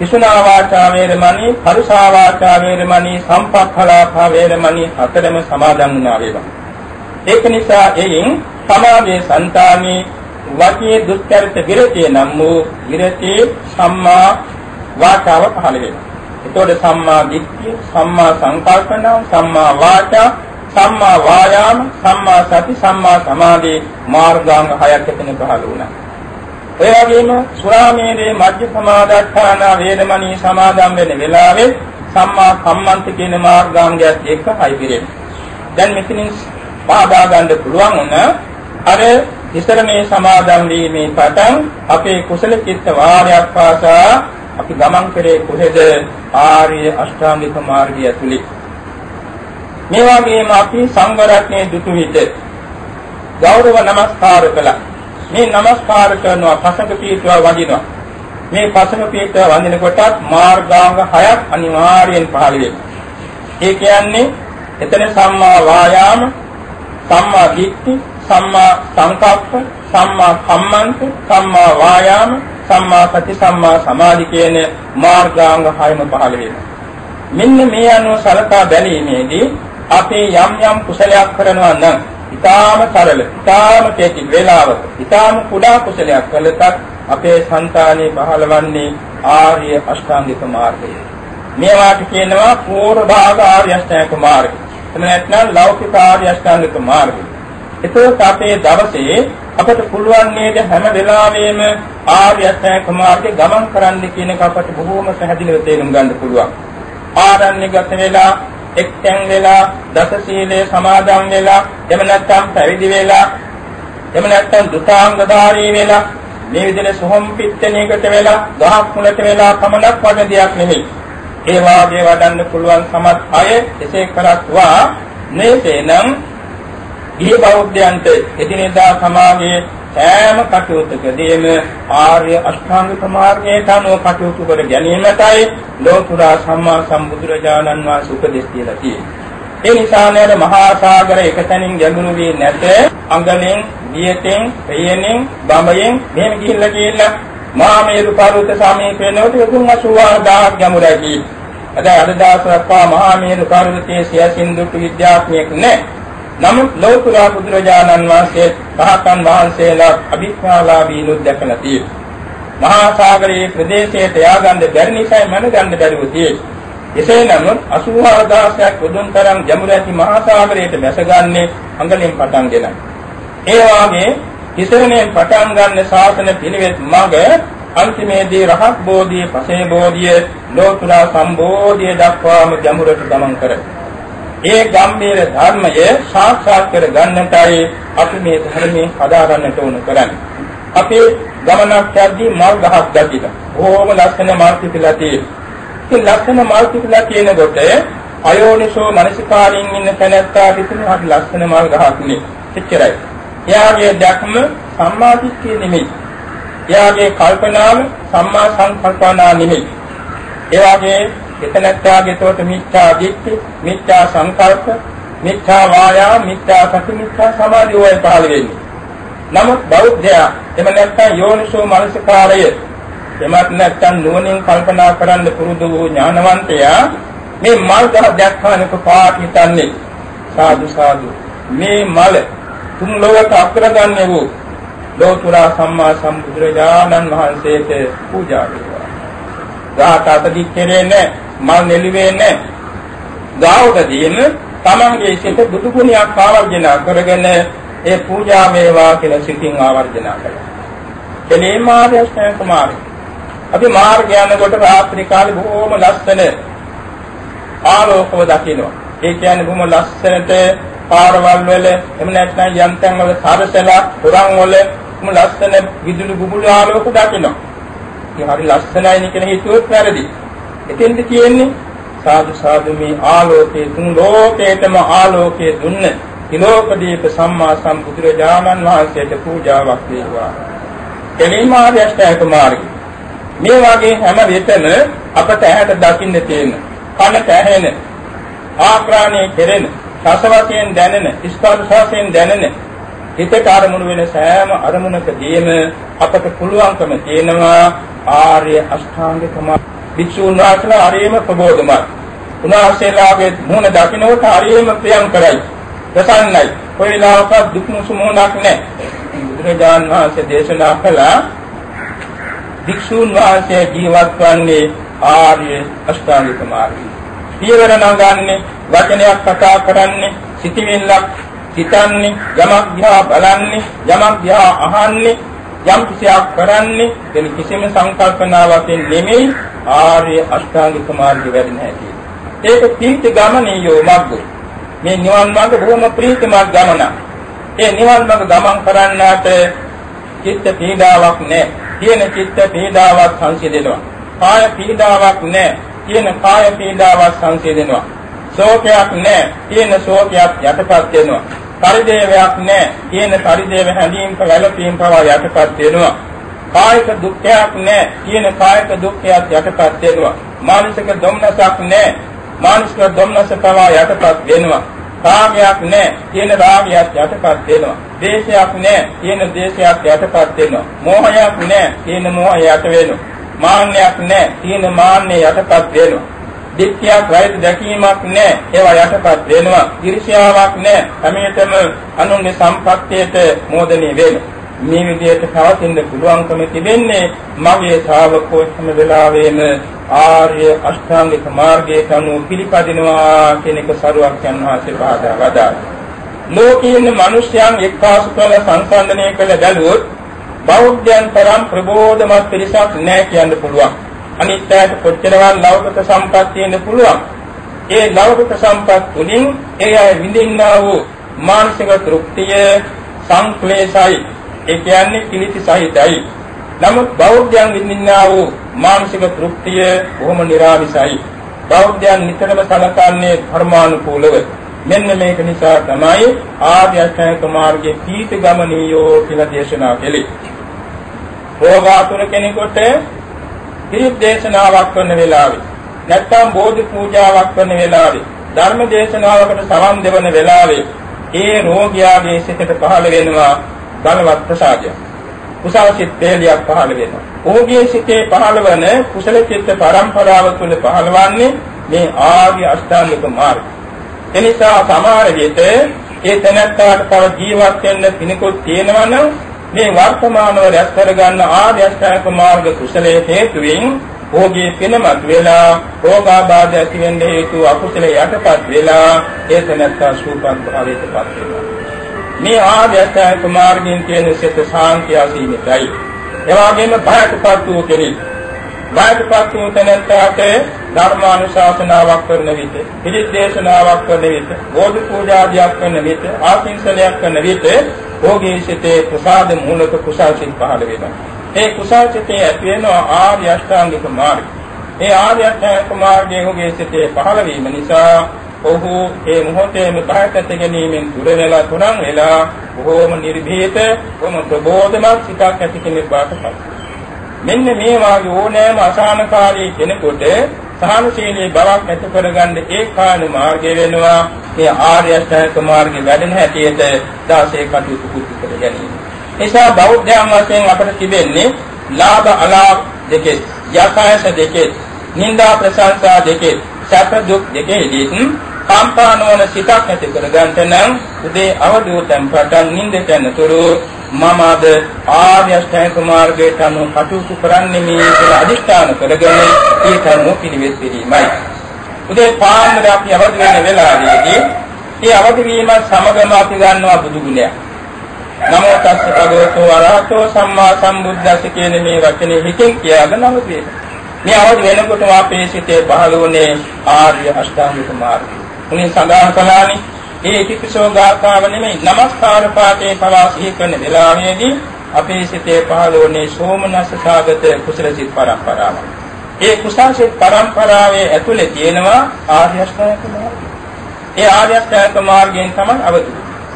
විසුනා වාචා වේරමණී, පරුසා වාචා වේරමණී, සම්පක්ඛලාපා වේරමණී හතරම සමාදන් වුණා වේවා. ඒක නිසා එයින් සමාධියේ సంతානේ වචී දුක්ඛරිත විරතිය නම් වූ විරතිය සම්මා වාචාව පහළ වෙනවා. එතකොට සම්මා දිට්ඨිය, සම්මා සංකල්පන, සම්මා වාචා, සම්මා වායාම, සම්මා සති, සම්මා සමාධි මාර්ගාංග හයක් එතන පහළ වුණා. ඒ වගේම සුරාමේරේ මජ්ජ සමාදාඨාන වේදමණී සමාදම් වෙන වෙලාවේ සම්මා කම්මන්ත කියන මාර්ගාංගයත් එක්ක හයි පිරෙනවා. දැන් මෙතනින් පාදා ගන්න පුළුවන් වුණ අර ඉස්සරමේ සමාදන් වීමේ පටන් අපේ කුසල චිත්ත වාරයක් පාසා අපි ගමන් කරේ කොහෙද? ආර්ය අෂ්ටාංගික මාර්ගය ඇතුළේ. මේ වගේම අපි සංඝ රත්නයේ දුතු විට ගෞරව නමස්කාර කළා. මේ නමස්කාර කරනවා පසක පීඨව වඳිනවා. මේ පසක පීඨව වඳින කොටත් මාර්ගාංග හයක් අනිවාර්යෙන් පහළ වෙනවා. ඒ කියන්නේ එතන සම්මා වායාම සම්මා දිට්ඨි, සම්මා සංකප්ප, සම්මා කම්මන්ත, සම්මා වායාම, සම්මා සති, සම්මා සමාධි කියන මාර්ගාංග හයම පහළ වෙනවා. මෙන්න මේ අනුව සලකා බැලීමේදී අපේ යම් යම් කුසලයක් කරනවා නම් ඊටාම සරල, ඊටාම කෙටි වේලාවක, ඊටාම කුඩා කුසලයක් කළත් අපේ సంతානේ පහළවන්නේ ආර්ය අෂ්ටාංගික මාර්ගය. මේවාට කියනවා පූර්ව භාග ආර්ය අෂ්ටාංගික මාර්ගය. එහෙම නැත්නම් ලෞකික ආර්ය අෂ්ටාංගික මාර්ගය. එතකොට අපේ දවසේ අපට පුළුවන් නේද හැම වෙලාවෙම ආර්ය අෂ්ටාංගික මාර්ගේ ගමන් කරන්න කියන එක අපට බොහෝම පැහැදිලිව තේරුම් ගන්න පුළුවන්. ආරණ්‍යගත වෙලා එක්තෙන් වෙලා දස සීලේ සමාදන් වෙලා එහෙම නැත්නම් පැවිදි වෙලා එහෙම නැත්නම් දුතාංගධාරී වෙලා මේ විදිහට සොහොන් පිට්ටණයකට වෙලා ගහක් මුලට වෙලා පමණක් වඩන දෙයක් නෙමෙයි. ඒ වාගේ වඩන්න පුළුවන් සමත් අය එසේ කරත්වා මේසේනම් ගිහි බෞද්ධයන්ට එදිනෙදා සමාජයේ සෑම කටයුත්තකදීම ආර්ය අෂ්ටාංගික මාර්ගයට අනුව කටයුතු කර ගැනීමටයි ලෝතුරා සම්මා සම්බුදුරජාණන් වහන්සේ උපදෙස් දීලා තියෙන්නේ. ඒ නිසා නේද මහා සාගර එකතැනින් ගැඹුරු වී නැත අඟලෙන්, දියතෙන්, පෙයනෙන්, බඹයෙන් මෙහෙම ගිහිල්ලා ගිහිල්ලා මහා මේරු පර්වත සමීපේ නොට යතුන් 84000ක් ගැඹුරයි. අද අද දවසක්වා මහා මේරු පර්වතයේ සියසින් දුටු විද්‍යාඥයෙක් නැහැ. නමුත් ලෞතර බුදුරජාණන් වහන්සේ රහතන් වහන්සේලා අභිඥාලාභීනුත් දැකලා තියෙනවා. මහා සාගරයේ ප්‍රදේශයට යාගන්න බැරි නිසා මනගන්න බැරිව තියෙන්නේ. එසේ නමුත් 84000ක් උදුන් තරම් ජමුර ඇති මහා සාගරයට බැසගන්නේ අඟලෙන් පටන්ගෙන. ඒ වාගේ කිසරණයෙන් පටන් ගන්න ශාසන පිළිවෙත් මඟ අන්තිමේදී රහත් බෝධිය, පසේ බෝධිය, ලෝතුරා සම්බෝධිය දක්වාම ජමුරට ගමන් කරයි. ඒ ගම්බීර ධර්මය සාක්ෂාත් කර ගන්නටයි අපි මේ ධර්මයෙන් හදාගන්නට ඕන කරන්නේ. අපි ගමනක් යද්දී මල් ගහක් දැකිලා. ඕම ලස්සන මල් පිපිලා තියෙනවා. ඒ ලස්සන මල් පිපිලා තියෙනකොට අයෝනිසෝ මනසිකාරින් ඉන්න තැනැත්තා හිතන හරි ලස්සන මල් ගහක් නේ. එච්චරයි. එයාගේ දැක්ම සම්මාදිට්ඨිය නෙමෙයි. එයාගේ කල්පනාව සම්මා සංකල්පනා නෙමෙයි. ඒ වගේ එතනත්තාගේ තෝත මිත්‍යා දිට්ඨි, මිත්‍යා සංකල්ප, මිත්‍යා වායාම, මිත්‍යා සති, මිත්‍යා සමාධි වල පහළ වෙන්නේ. නමුත් බෞද්ධයා එම නැත්නම් යෝනිසෝ මනසිකාරය එමත් නැත්නම් නුවණින් කල්පනා කරන්න පුරුදු වූ ඥානවන්තයා මේ මල් ගහ දැක්කානක පාට හිතන්නේ සාදු සාදු මේ මල තුන් ලෝක අග්‍රගණ්‍ය වූ ලෝතුරා සම්මා සම්බුදුරජාණන් වහන්සේට පූජා වේවා. ගාත අතදි කෙරෙන්නේ මල් නෙලිවෙන්නේ ගාවකදීම තමන්ගේ සිත බුදු ගුණයක් ආවර්ජන කරගෙන ඒ පූජා වේවා කියලා සිතින් ආවර්ජන කළා. එනේ මාර්ගය කුමාරය. අපි මාර්ගය යනකොට රාත්‍රී කාලේ බොහොම ලස්සන ආලෝකව දකිනවා. ඒ කියන්නේ බොහොම ලස්සනට පාරවල් වල එහෙම නැත්නම් යම් තැන් වල සරසලා පුරන් වල බොහොම ලස්සන විදුලි බුබුලු ආලෝක දකිනවා. ඒ හරි ලස්සනයි කියන හිතුවොත් වැරදි. එතෙන්ද කියන්නේ සාදු සාදු මේ ආලෝකයේ තුන් ලෝකේතම ආලෝකයේ දුන්න තිලෝකදීප සම්මා සම්බුදුරජාණන් වහන්සේට පූජාවක් වේවා. එලිමාර්ය අෂ්ටායක මාර්ගය. මේ වගේ හැම විටම අපට ඇහැට දකින්න තියෙන, කනට ඇහෙන, ආක්‍රාණය කෙරෙන, රස වශයෙන් දැනෙන, ස්පර්ශ වශයෙන් දැනෙන හිතට අරමුණු වෙන සෑම අරමුණකදීම අපට පුළුවන්කම තියෙනවා ආර්ය අෂ්ටාංගික මාර්ග භික්ෂුන් වහන්සේලා හරියම ප්‍රබෝධමත්. උන්වහන්සේලාගේ මුහුණ දකින්නකොට හරියම ප්‍රියම් කරයි. ප්‍රසන්නයි. කොයිලාවක දුක් මුසුමුණක් නැහැ. බුදුරජාන් වහන්සේ දේශනා කළා භික්ෂුන් වහන්සේ ජීවත් වන්නේ ආර්ය අෂ්ටාංගික මාර්ගය. පියවර නගන්නේ වචනයක් කතා කරන්නේ සිටිවිල්ලක් සිතන්නේ යමක් දිහා බලන්නේ යමක් දිහා අහන්නේ යම් කිසියක් කරන්නේ එනි කිසිම සංකල්පනාවකින් නෙමෙයි ආර්ය අෂ්ටාංගික මාර්ගය වැඩෙන හැටි. ඒක තීර්ථ ගමනියෝ මග්ග. මේ නිවන් මාර්ග බොහොම ප්‍රීතිමත් ගමන. ඒ නිවන් මාර්ග ගමන් කරන්නාට චිත්ත පීඩාවක් නැහැ. තියෙන චිත්ත පීඩාවක් සංසිඳෙනවා. කාය පීඩාවක් නැහැ. තියෙන කාය පීඩාවක් සංසිඳෙනවා. ශෝකයක් නැහැ. තියෙන ශෝකයක් යටපත් වෙනවා. පරිදේවයක් නැහැ. තියෙන පරිදේව හැඳීම් වැළපීම් පවා යටපත් වෙනවා. කායික දුක්ඛයක් නැහැ. තියෙන කායික දුක්ඛයක් යටපත් වෙනවා. මානසික දුම්නසක් නැහැ. මානසික දුම්නස පවා යටපත් වෙනවා. රාගයක් නැහැ. තියෙන රාගයක් යටපත් වෙනවා. දේශයක් නැහැ. තියෙන දේශයක් යටපත් වෙනවා. මෝහයක් නැහැ. තියෙන මෝහය යට වෙනවා. මාන්නයක් නැහැ. තියෙන මාන්නය යටපත් වෙනවා. දික්තියක් වෛද්‍ය දැකීමක් නැහැ. ඒවා යටපත් වෙනවා. ඊර්ෂ්‍යාවක් නැහැ. හැමෙතම අනුන්ගේ සම්පත්තියට මෝදණය වෙනවා. මේ විදිහට පවතින්න පුළුවන්කම තිබෙන්නේ මගේ ශ්‍රාවකෝ හැම වෙලාවෙම ආර්ය අෂ්ටාංගික මාර්ගයට අනුව පිළිපදිනවා කියන එක සරුවක් යන වාසේ පාදා වදාළා. ලෝකයේ ඉන්න මිනිස්යන් එක්කාසු කළ සංසන්දනය කළ බැලුවොත් බෞද්ධයන් තරම් ප්‍රබෝධමත් පිරිසක් නැහැ කියන්න පුළුවන්. අනිත් අයට කොච්චරවත් ලෞකික සම්පත් තියෙන්න පුළුවන්. ඒ ලෞකික සම්පත් තුලින් ඒ අය විඳින්නා වූ මානසික තෘප්තිය සංක්ලේශයි. ඒ කියන්නේ කිලිති සහිතයි. නමුත් බෞද්ධයන් විඳින්නා වූ මානසික තෘප්තිය බොහොම නිර්ආමිසයි. බෞද්ධයන් නිතරම සලකන්නේ ධර්මානුකූලව. මෙන්න මේක නිසා තමයි ආර්ය අෂ්ටාංග මාර්ගයේ පීත ගමනියෝ කියලා දේශනා කළේ. රෝගාතුර කෙනෙකුට පිරිත් දේශනාවක් කරන වෙලාවේ නැත්නම් බෝධි පූජාවක් කරන වෙලාවේ ධර්ම දේශනාවකට සමන් දෙවන වෙලාවේ ඒ රෝගියාගේ සිතට පහළ වෙනවා බලවත් ප්‍රසාදයක්. කුසල සිත් තේලියක් පහළ වෙනවා. ඔහුගේ සිතේ පහළවන කුසල චිත්ත පරම්පරාව තුළ පහළවන්නේ මේ ආර්ය අෂ්ටාංගික මාර්ගය. එනිසා සමහර විට ඒ තැනැත්තාට තව ජීවත් වෙන්න පිණිකුත් තියෙනවා නම් මේ වර්තමානව රැස් කරගන්න ආර්ය අෂ්ටාංග මාර්ග කුසලයේ හේතුවෙන් භෝගී පිනමත් වෙලා රෝගාබාධ ඇති වෙන්න හේතු අකුසල යටපත් වෙලා ඒක නැත්නම් සූපත් භාවයටපත් වෙනවා. මේ ආර්ය අෂ්ටාංග මාර්ගයෙන් කියන සිත සාන්තිය අසීමිතයි. එවාගෙම භයටපත් වූ කෙනෙක් බාහිරපත් වූ තැනැත්තාට ධර්මානුශාසනාවක් කරන විට, පිළිත් දේශනාවක් කරන විට, බෝධි පූජාදියක් කරන විට, ආශිංසනයක් කරන විට භෝගී සිතේ ප්‍රසාද මූලක කුසල් සිත් පහළ වෙනවා. ඒ කුසල් සිතේ ඇති වෙන ආර්ය අෂ්ටාංගික මාර්ගය. ඒ ආර්ය අෂ්ටාංගික මාර්ගයේ ඔහුගේ සිතේ පහළ වීම නිසා ඔහු ඒ මොහොතේම බාහිරට ගැනීමෙන් දුර වෙලා තුරන් වෙලා බොහෝම නිර්භීත, බොහොම ප්‍රබෝධමත් සිතක් ඇති කෙනෙක් බවට පත් වෙනවා. මෙන්න මේ වාගේ ඕනෑම අසහනකාරී කෙනෙකුට සහනශීලී බවක් ඇති කරගන්න ඒ කාණ මාර්ගය වෙනවා මේ ආර්ය අෂ්ටාංග මාර්ගයේ වැඩෙන හැටියට දාසේ කටයුතු කුතු කර ගැනීම. එසා බෞද්ධයන් වශයෙන් අපට තිබෙන්නේ ලාභ අලාභ දෙකේ යථායස දෙකේ නිന്ദා ප්‍රශංසා දෙකේ සැප දුක් දෙකේදී කම්පා නොවන සිතක් ඇති කර ගන්නට නම් උදේ අවදෝතම් පටන් නිින්දට යනතුරු මම අද ආර්ය අෂ්ටාංග මාර්ගයට අනුව කටයුතු කරන්නේ මේ කියලා අදිෂ්ඨාන කරගෙන ඒ කර්ම පිළිවෙත් පිළිමයි. උදේ පාන්දර අපි අවදි වෙන වෙලාවේදී ඒ අවදි වීම සමගම අපි ගන්නවා බුදු ගුණය. නමෝ තස්ස භගවතු වරහතෝ සම්මා සම්බුද්දස්ස කියන මේ වචනේ හිතින් කියාගෙන අවදි වෙනවා. මේ අවදි වෙනකොටම අපේ සිතේ පහළ වුණේ ආර්ය අෂ්ටාංගික මාර්ගය. උනේ සඳහන් කළානේ ඒ ඉතිපිසෝ ගාථාව නෙමෙයි নমස්කාර පාඨේ පවා සිහි කරන වෙලාවේදී අපේ සිතේ පහළ වුණේ සෝමනස්ස සාගත කුසල සිත් පරම්පරාව. ඒ කුසල සිත් පරම්පරාවේ ඇතුලේ තියෙනවා ආර්ය අෂ්ටාංග මාර්ගය. ඒ ආර්ය අෂ්ටාංග මාර්ගයෙන් තමයි අවදි.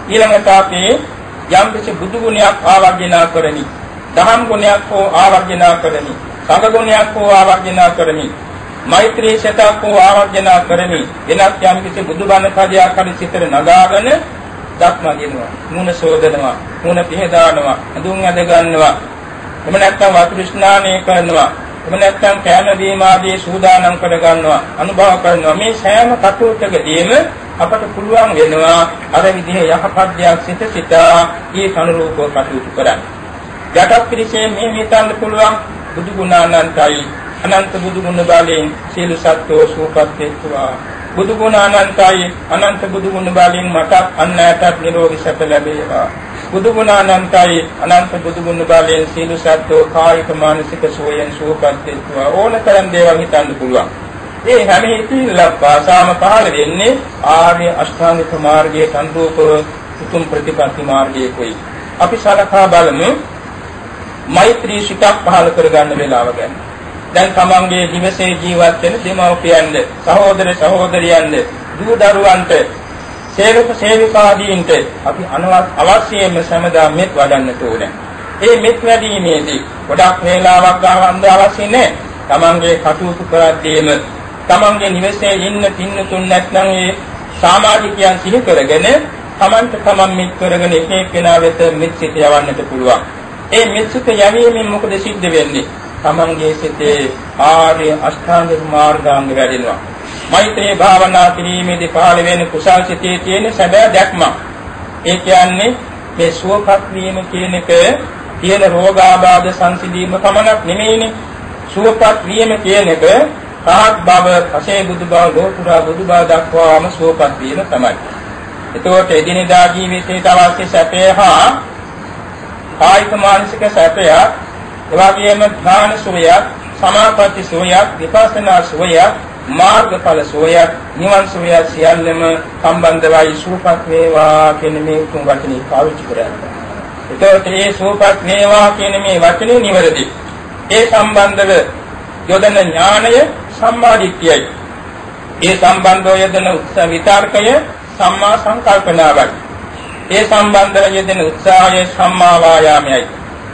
ඊළඟට අපේ යම් කිසි බුදු ගුණයක් ආවර්ජනා කරමි. දහම් ගුණයක් හෝ ආවර්ජනා කරමි. සංඝ ගුණයක් හෝ ආවර්ජනා කරමි. මෛත්‍රී සතක් වූ ආවර්ජනා කරමි. එනත් යම් කිසි බුදුබණ පදයක් හරි සිතට නගාගෙන දක්ම ගෙනවා. මුණ සෝදනවා. මුණ පිහදානවා. අඳුන් ඇද ගන්නවා. එම නැත්නම් වතුරු ස්නානය කරනවා. එම නැත්නම් කෑම බීම ආදී සූදානම් කර ගන්නවා. අනුභව කරනවා. මේ සෑම කටයුත්තකදීම අපට පුළුවන් වෙනවා අර විදිහේ යහපත් දෙයක් සිත සිතා ඊ කනුරූපව කටයුතු කරන්න. යටත් පිළිසෙ මේ හිතන්න පුළුවන් බුදු ගුණානන්තයි අනන්ත බුදු ගුණ බලයෙන් සියලු සත්වෝ සූපත් වෙත්වා. බුදු ගුණ අනන්තයි අනන්ත බුදු ගුණ බලයෙන් මට අන්නයටත් නිරෝගී සැප ලැබේවා. බුදු ගුණ අනන්තයි අනන්ත බුදු ගුණ බලයෙන් සියලු සත්වෝ කායික මානසික සෝයෙන් සූපත් වෙත්වා. ඕනතරම් දේවල් හිතන්න පුළුවන්. ඒ හැම හිතිලක් පාසාම පහළ වෙන්නේ ආර්ය අෂ්ටාංගික මාර්ගයේ අනුරූපව උතුම් ප්‍රතිපත්ති මාර්ගයේ කොයි. අපි සලකා බලමු මෛත්‍රී සිතක් පහළ කරගන්න වෙලාව ගැන. දැන් තමන්ගේ දිවසේ ජීවත් වෙන දෙමව්පියන්ද සහෝදර සහෝදරියන්ද දූ දරුවන්ට සේවක සේවිකාදීන්ට අපි අවශ්‍යයෙන්ම සමදා මෙත් වඩන්නට ඕනේ. ඒ මෙත් වැඩීමේදී ගොඩක් වේලාවක් ගන්න අවශ්‍ය නැහැ. තමන්ගේ කටයුතු කරද්දීම තමන්ගේ නිවසේ ඉන්න පින්නතුන් නැත්නම් ඒ සමාජිකයන් සිහි කරගෙන තමන්ට තමන් මෙත් කරගෙන එක එක්කෙනා වෙත මෙත් සිත යවන්නට පුළුවන්. ඒ මෙත් සිත යැවීමෙන් මොකද සිද්ධ වෙන්නේ? තමන්ගේ සිතේ ආර්ය අෂ්ටාංගික මාර්ගාංග වැඩෙනවා. මෛත්‍රී භාවනා කිරීමේදී පහළ වෙන කුසල් සිතේ තියෙන සැබෑ දැක්ම. ඒ කියන්නේ මේ සුවපත් වීම කියන එක තියෙන රෝගාබාධ සංසිඳීම පමණක් නෙමෙයිනේ. සුවපත් වීම කියන එක රහත් බව, පසේ බුදු බව, ලෝකුරා බුදු බව දක්වාම සුවපත් වීම තමයි. එතකොට එදිනෙදා ජීවිතයේ අවශ්‍ය සැපය හා කායික මානසික සැපය එවාගෙම ඥාන සෝයත්, සමාපatti සෝයත්, විපස්සනා සෝයත්, මාර්ගඵල සෝයත්, නිවන් සෝයත් සියල්ලම සම්බන්ධවයි සූපත් වේවා කියන මේ තුන් වචනේ පාවිච්චි කරන්නේ. එතකොට මේ සූපත් වේවා කියන මේ වචනේ නිවැරදි. ඒ සම්බන්ධව යොදන ඥානය සම්මාදිට්ඨියයි. ඒ සම්බන්ධව යොදන උත්සාහ විතර්කය සම්මා සංකල්පනාවයි. ඒ සම්බන්ධව යෙදෙන උත්සාහය සම්මා වායාමයයි.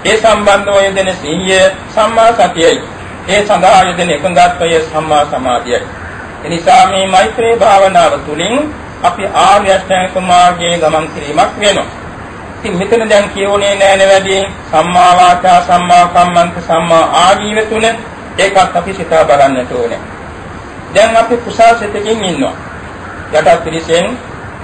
ඒ සම්බන්ධව යෙදෙන සිහිය සම්මා සතියයි. ඒ සඳහා යෙදෙන එකඟත්වය සම්මා සමාධියයි. එනිසා මේ මෛත්‍රී භාවනාව තුළින් අපි ආර්ය අෂ්ටාංග මාර්ගයේ ගමන් කිරීමක් වෙනවා. ඉතින් මෙතන දැන් කියෝනේ නෑනේ වැඩි සම්මා වාචා සම්මා කම්මන්ත සම්මා ආජීව තුන ඒකත් අපි සිතා බලන්නට ඕනේ. දැන් අපි කුසල් සිතකින් ඉන්නවා. යටත් පිළිසෙන්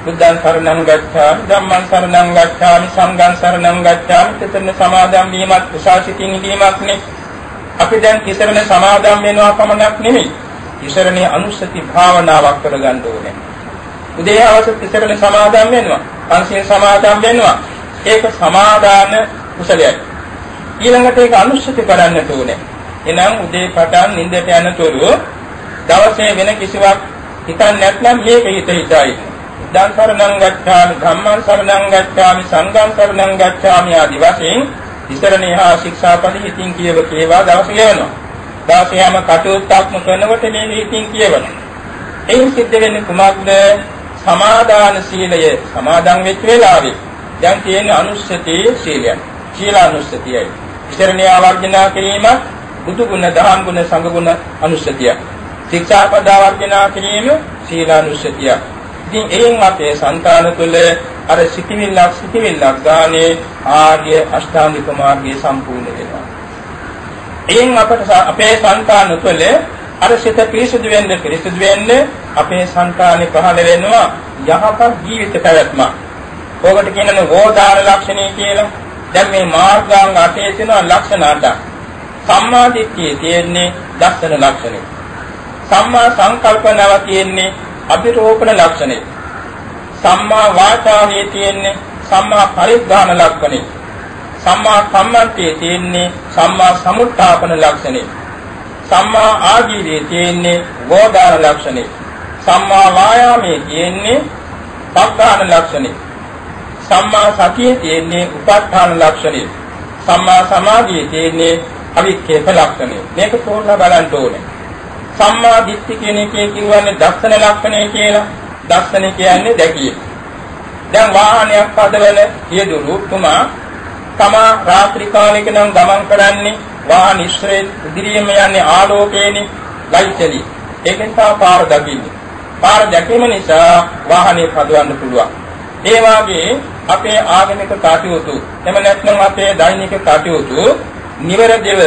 බුද්ධං සරණං ගච්ඡාමි ධම්මං සරණං ගච්ඡාමි සංඝං සරණං ගච්ඡාමි. තෙතන සමාදම් වීමත් කුසාසිතින් වීමක් නේ අපි දැන් තිසරණ සමාදම් වෙනවා පමණක් නෙමෙයි. තිසරණේ අනුස්සති භාවනාවක් කරගන්න ඕනේ. උදේ හවස තිසරණ සමාදම් වෙනවා. පන්සිල් සමාදම් වෙනවා. ඒක සමාදාන කුසලයක්. ඊළඟට ඒක අනුස්සති කරන්නට ඕනේ. එනම් උදේ පටන් නිින්දට යනතුරු දවසේ වෙන කිසිවක් හිතන්නේ නැත්නම් මේක හිත හිතයි. බුද්ධං සරණං ගච්ඡාමි ධම්මං සරණං ගච්ඡාමි සංඝං සරණං ගච්ඡාමි ආදි වශයෙන් ඉස්තරණේ හා ශික්ෂාපද හිතින් කියව කේවා දවස ගෙවනවා. දවසේ හැම කටයුත්තක්ම කරනකොට මේ හිතින් කියවනවා. එයින් සිද්ධ වෙන්නේ කුමක්ද? සමාදාන සීලය සමාදන් වෙච්ච වෙලාවේ දැන් තියෙන අනුස්සති සීලයයි. සීලානුස්සතියයි. ඉස්තරණේ ආවර්ජනා කිරීම බුදු ගුණ, දහම් ගුණ, සංඝ ගුණ අනුස්සතිය. ශික්ෂාපද ආවර්ජනා කිරීම සීලානුස්සතිය. ඉතින් එයින් අපේ సంతාන තුළ අර සිටිවිල්ලක් සිටිවිල්ලක් ගානේ ආර්ය අෂ්ටාංගික මාර්ගය සම්පූර්ණ වෙනවා. එයින් අපට අපේ సంతාන තුළ අර සිත පිරිසුදු වෙන්න පිරිසුදු වෙන්න අපේ సంతානෙ පහළ වෙනවා යහපත් ජීවිත පැවැත්ම. ඕකට කියන්නේ වෝදාර ලක්ෂණය කියලා. දැන් මේ මාර්ගාංග අටේ තියෙන ලක්ෂණ අට. සම්මා දිට්ඨියේ තියෙන්නේ දස්සන ලක්ෂණය. සම්මා සංකල්පනාව තියෙන්නේ අභිරෝපණ ලක්ෂණය. සම්මා වාචාවේ තියෙන්නේ සම්මා පරිග්‍රහණ ලක්ෂණය. සම්මා කම්මන්තයේ තියෙන්නේ සම්මා සමුත්ථාපන ලක්ෂණය. සම්මා ආජීවයේ තියෙන්නේ ගෝදාන ලක්ෂණය. සම්මා වායාමයේ තියෙන්නේ පග්ගාන ලක්ෂණය. සම්මා සතියේ තියෙන්නේ උපස්ථාන ලක්ෂණය. සම්මා සමාධියේ තියෙන්නේ අවික්කේප ලක්ෂණය. මේක තෝරලා බලන්න ඕනේ. සම්මා දිට්ඨි කියන එකේ කියවන්නේ දර්ශන ලක්ෂණය කියලා. දර්ශන කියන්නේ දැකීම. දැන් වාහනයක් හදවල යෙදුණු තුමා තමා රාත්‍රී කාලයක නම් ගමන් කරන්නේ වාහන ඉස්සරේ ඉදිරියම යන්නේ ආලෝකේනේ ලයිට්ලි. ඒකෙන් තමයි පාර දකින්නේ. පාර දැකීම නිසා වාහනේ හදවන්න පුළුවන්. ඒ වාගේ අපේ ආගමික කටයුතු එම නැත්නම් අපේ දෛනික කටයුතු නිවැරදිව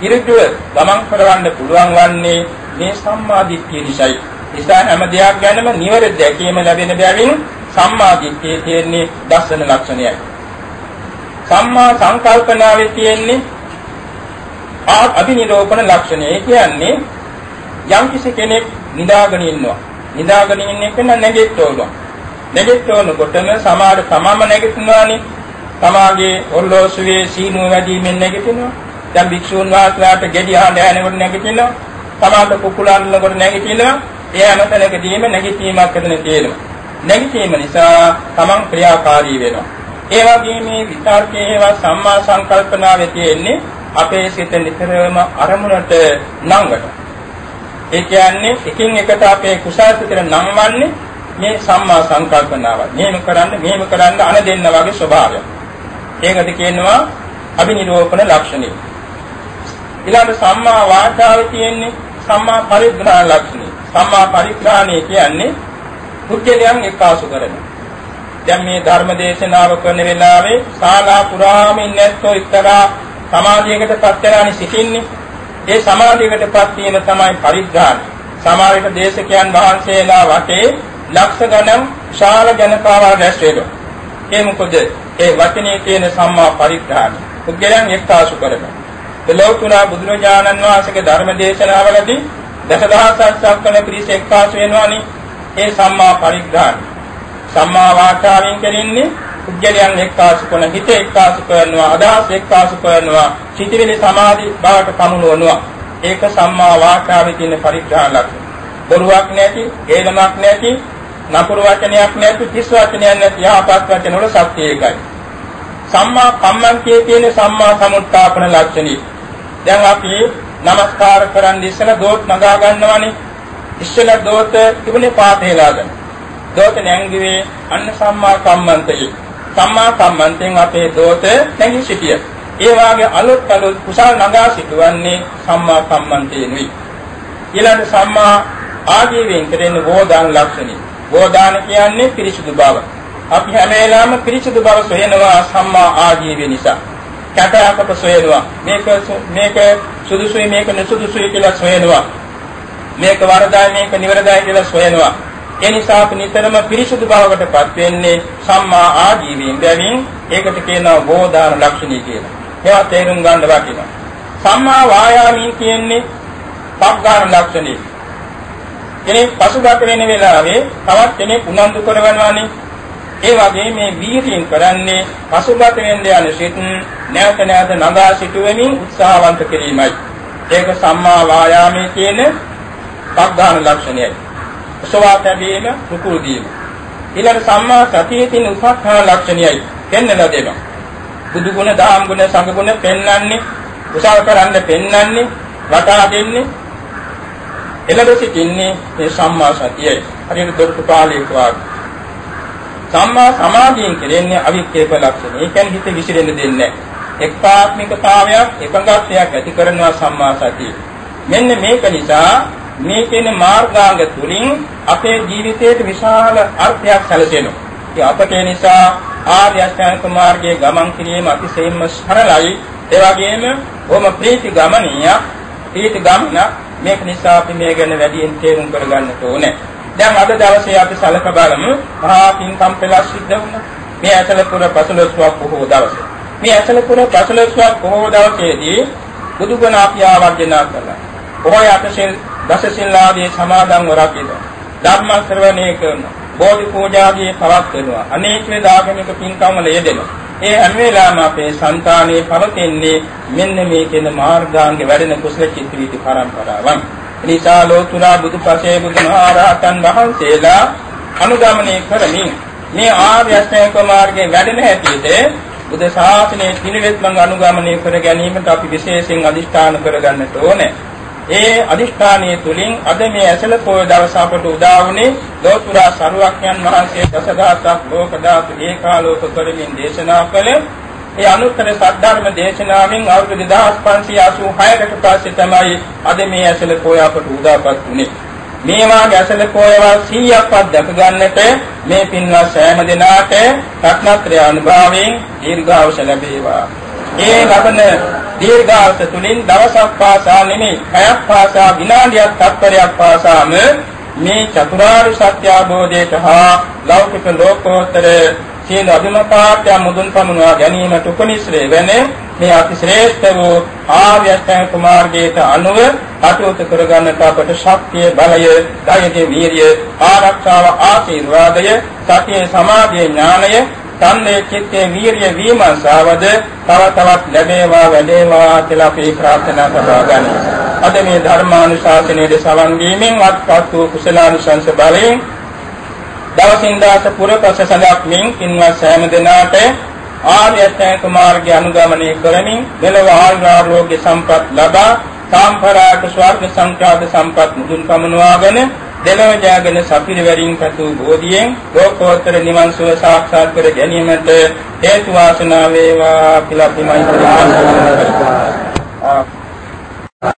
ඉරිදුව ගමන් කරවන්න පුළුවන් වන්නේ මේ සම්මාදිට්ඨිය නිසායි. නිසා හැම දෙයක් ගැනම නිවැරදි දැකීම ලැබෙන බැවින් සම්මාදිට්ඨියේ තියෙන්නේ දර්ශන ලක්ෂණයයි. සම්මා සංකල්පනාවේ තියෙන්නේ අභිනිරෝපණ ලක්ෂණය. ඒ කියන්නේ යම් කිසි කෙනෙක් නිදාගෙන ඉන්නවා. නිදාගෙන ඉන්න එක නැගෙට්ටෝනවා. නැගෙට්ටෝනකොටම සමාඩ තමම නැගිටිනවානේ. තමාගේ ඔර්ලෝසුවේ සීනුව වැඩිමින් නැගිටිනවා. දැන් භික්ෂුන් වහන්සේලාට ගෙඩි ආහඳ යනකොට නැගිටිනවා. තමාට කුකුලන්නකොට නැගිටිනවා. ඒ හැමතැනකදීම නැගිටීමක් එතන තියෙනවා. නැගිටීම නිසා තමන් ක්‍රියාකාරී වෙනවා. ඒ වගේම මේ විතර්කයේවා සම්මා සංකල්පනාවේ තියෙන්නේ අපේ සිත නිතරම අරමුණට නංගට. ඒ කියන්නේ එකින් එකට අපේ කුසල් සිතට නංවන්නේ මේ සම්මා සංකල්පනාව. මෙහෙම කරන්න මෙහෙම කරන්න අන දෙන්න වගේ ස්වභාවය. ඒකට කියනවා අභිනිරෝපණ ලක්ෂණය. ඊළඟ සම්මා වාචාවේ තියෙන්නේ සම්මා පරිග්‍රහ ලක්ෂණය. සම්මා පරිග්‍රහණය කියන්නේ පුද්ගලයන් එක්කාසු කරනවා. දැන් මේ ධර්ම දේශනාව කරන වෙලාවේ ශාලා පුරාම ඉන්නැත්තෝ එක්තරා සමාධියකට පත් වෙලානේ සිටින්නේ. ඒ සමාධියකටපත් වීම තමයි පරිග්‍රහණය. සමහර විට දේශකයන් වහන්සේලා වටේ ලක්ෂ ගණන් ශාල ජනතාව රැස් වෙනවා. ඒ මොකද ඒ වචනේ තියෙන සම්මා පරිග්‍රහණය. පුද්ගලයන් එක්කාසු කරනවා. ලෝතුරා බුදුරජාණන් වහන්සේගේ ධර්ම දේශනාවලදී දසදහසක් සක්කන පිරිස එක්කාසු වෙනවානේ ඒ සම්මා පරිග්‍රහණ සම්මා වාචාවෙන් කරන්නේ පුජ්‍යලයන් එක්කාසු කරන හිත එක්කාසු කරනවා අදහස් එක්කාසු කරනවා සිටිවිලි සමාධි බවට පමුණුවනවා. ඒක සම්මා වාචාවේ තියෙන පරිග්‍රහණ ලක්ෂණ. බොරුවක් නැති හේලමක් නැති නපුරු වචනයක් නැති කිස් වචනයක් නැති යහපත් වචන වල සත්‍ය ඒකයි. සම්මා කම්මන්තයේ තියෙන සම්මා සමුත්ථාපන ලක්ෂණයි. දැන් අපි নমස්කාර කරන් ඉස්සලා දෝත් නගා ගන්නවනේ. ඉස්සලා දෝත තිබුණේ පාතේලාගෙන. දෝත නැංගුවේ අන්න සම්මා කම්මන්තයි. සම්මා කම්මන්තෙන් අපේ දෝත නැගී සිටිය. ඒ වාගේ අලුත් අලුත් කුසල් නගා සිටවන්නේ සම්මා කම්මන්තේනුයි. ඊළඟ සම්මා ආජීවයෙන් කෙරෙන වෝදාන ලක්ෂණය. වෝදාන කියන්නේ පිරිසුදු බව. අපි හැම වෙලාවෙම පිරිසුදු බව සොයනවා සම්මා ආජීවය නිසා. කැටයකට සොයනවා. මේක මේක සුදුසුයි මේක නුසුදුසුයි කියලා සොයනවා. මේක වරදයි මේක නිවැරදියි කියලා සොයනවා. ඒ නිසා අපි නිතරම පිරිසුදු භාවයකටපත් වෙන්නේ සම්මා ආජීවයෙන් බැවින් ඒකට කියනවා බෝධාන ලක්ෂණී කියලා. ඒවා තේරුම් ගන්න වටිනවා. සම්මා වායාමී කියන්නේ පග්ගාන ලක්ෂණේ. කෙනෙක් පසුබට වෙන වෙලාවේ තවත් කෙනෙක් උනන්දු කරවනවානේ. ඒ වගේ මේ වීරියෙන් කරන්නේ පසුබට වෙන්න යන සිත් නැවත නැවත නගා සිටුවෙමින් උත්සාහවන්ත කිරීමයි. ඒක සම්මා වායාමයේ කියන පග්ගාන ලක්ෂණයයි. සෝවා තැබීම රුකුල් දීම. ඊළඟ සම්මා සතියේ තියෙන උපස්ථාන ලක්ෂණයයි. පෙන්වලා දෙනවා. බුදු ගුණ, දහම් ගුණ, සංඝ ගුණ පෙන්වන්නේ කුසල් කරන්න පෙන්වන්නේ වටා දෙන්නේ එළඹ සිටින්නේ මේ සම්මා සතියයි. හරියට දොරටු පාළියක වාගේ. සම්මා සමාධියෙන් කෙරෙන්නේ අවික්කේප ලක්ෂණ. ඒ කියන්නේ හිත විසිරෙන්න දෙන්නේ නැහැ. එක්පාත්මිකතාවයක් එකඟත්වයක් ඇති කරනවා සම්මා සතිය. මෙන්න මේක නිසා මේ කියන මාර්ගාංග තුලින් අපේ ජීවිතයට විශාල අර්ථයක් සැලසෙනවා. ඒ අපට නිසා ආර්ය අෂ්ටාංග මාර්ගයේ ගමන් කිරීම අතිශයින්ම සරලයි. ඒ වගේම බොහොම ප්‍රීති ගමනිය, ප්‍රීති ගමන මේක නිසා අපි මේ ගැන වැඩියෙන් තේරුම් කරගන්න ඕනේ. දැන් අද දවසේ අපි සලක බලමු මහා පින්කම් පෙළක් සිද්ධ වුණා. මේ ඇසලපුර පසළොස්වක් බොහෝ දවසේ. මේ ඇසලපුර පසළොස්වක් බොහෝ දවසේදී බුදුගුණ අපි ආවර්ජනා කළා. පොහොය අටසිල් දසසිල් ආදී සමාදන්ව රකින්න. ධර්ම ශ්‍රවණය කරනවා. බෝධි පූජාදී පවත්වනවා. අනේක වේදාගමික පින්කම් වල යෙදෙනවා. ඒ හැම වෙලාවම අපේ సంతානයේ පවතින්නේ මෙන්න මේ කියන මාර්ගාංග වැඩෙන කුසල චිත්ත වීති පරම්පරාවන්. නිසා ලෝතුරා බුදුපසේ බුදුමහරහතන් වහන්සේලා අනුගමනය කරමින් මේ ආර්ය අෂ්ටාංග මාර්ගයේ වැඩෙන හැටියට බුද්ධ ශාසනයේ පිළිවෙත් මඟ අනුගමනය කර ගැනීමට අපි විශේෂයෙන් අදිෂ්ඨාන කරගන්නට ඕනේ. ඒ අදිෂ්ඨානයේ තුලින් අද මේ ඇසල පොය දවස අපට උදා වුණේ ලෝතුරා සරුවක්යන් වහන්සේ දසදහසක් ලෝක ධාතු ඒකාලෝක කරමින් දේශනා කළ ඒ අනුත්තර සද්ධර්ම දේශනාවෙන් අවුරුදු 2586කට පස්සේ තමයි අද මේ ඇසල පොය අපට උදාපත් වුණේ. මේවා ගැසල පොයවල් 100ක්වත් දැක ගන්නට මේ පින්වත් සෑම දිනාට රත්නත්‍රය අනුභවයෙන් දීර්ඝායුෂ ලැබේවා. ඒ ලබන දීර්ඝාස තුලින් දවසක් පාසා නෙමෙයි පැයක් පාසා විනාඩියක් තත්පරයක් පාසාම මේ චතුරාර්ය සත්‍ය අවබෝධයට හා ලෞකික ලෝකෝත්තර සියලු අභිමතාර්ථය මුදුන් පමුණවා ගැනීමට උපනිශ්‍රේ වෙන මේ අතිශ්‍රේෂ්ඨ වූ ආර්ය අෂ්ටාංග මාර්ගයට අනුව කටයුතු කරගන්නට අපට ශක්තිය බලය ධෛර්යය වීරිය ආරක්ෂාව ආශිර්වාදය සතිය සමාධිය ඥානය තන්නේ චිත්තේ වීරිය විමසාවද තව තවත් ලැබේවා වැඩේවා කියලා අපි ප්‍රාර්ථනා කරලා ගන්න. අද මේ ධර්මානුශාසනයේ සවන් දීමෙන් අත්පත් වූ කුසලානුශංස බලයෙන් දවසින් දවස පුරපස සඳක් මින් කින්වත් සෑම දිනාට ආර්ය අෂ්ටාංග මාර්ගය අනුගමනය කරමින් මෙලොව ආයුරෝග්‍ය සම්පත් ලබා සාම්පරාට ස්වර්ග සංඛ්‍යාත සම්පත් මුදුන් පමුණවාගෙන දෙලොව ජාගෙන සපිරිවරින් කතු බෝධියෙන් ලෝකෝත්තර නිවන් සුව සාක්ෂාත් කර ගැනීමට හේතු වාසනා වේවා කියලා අපි මෛත්‍රී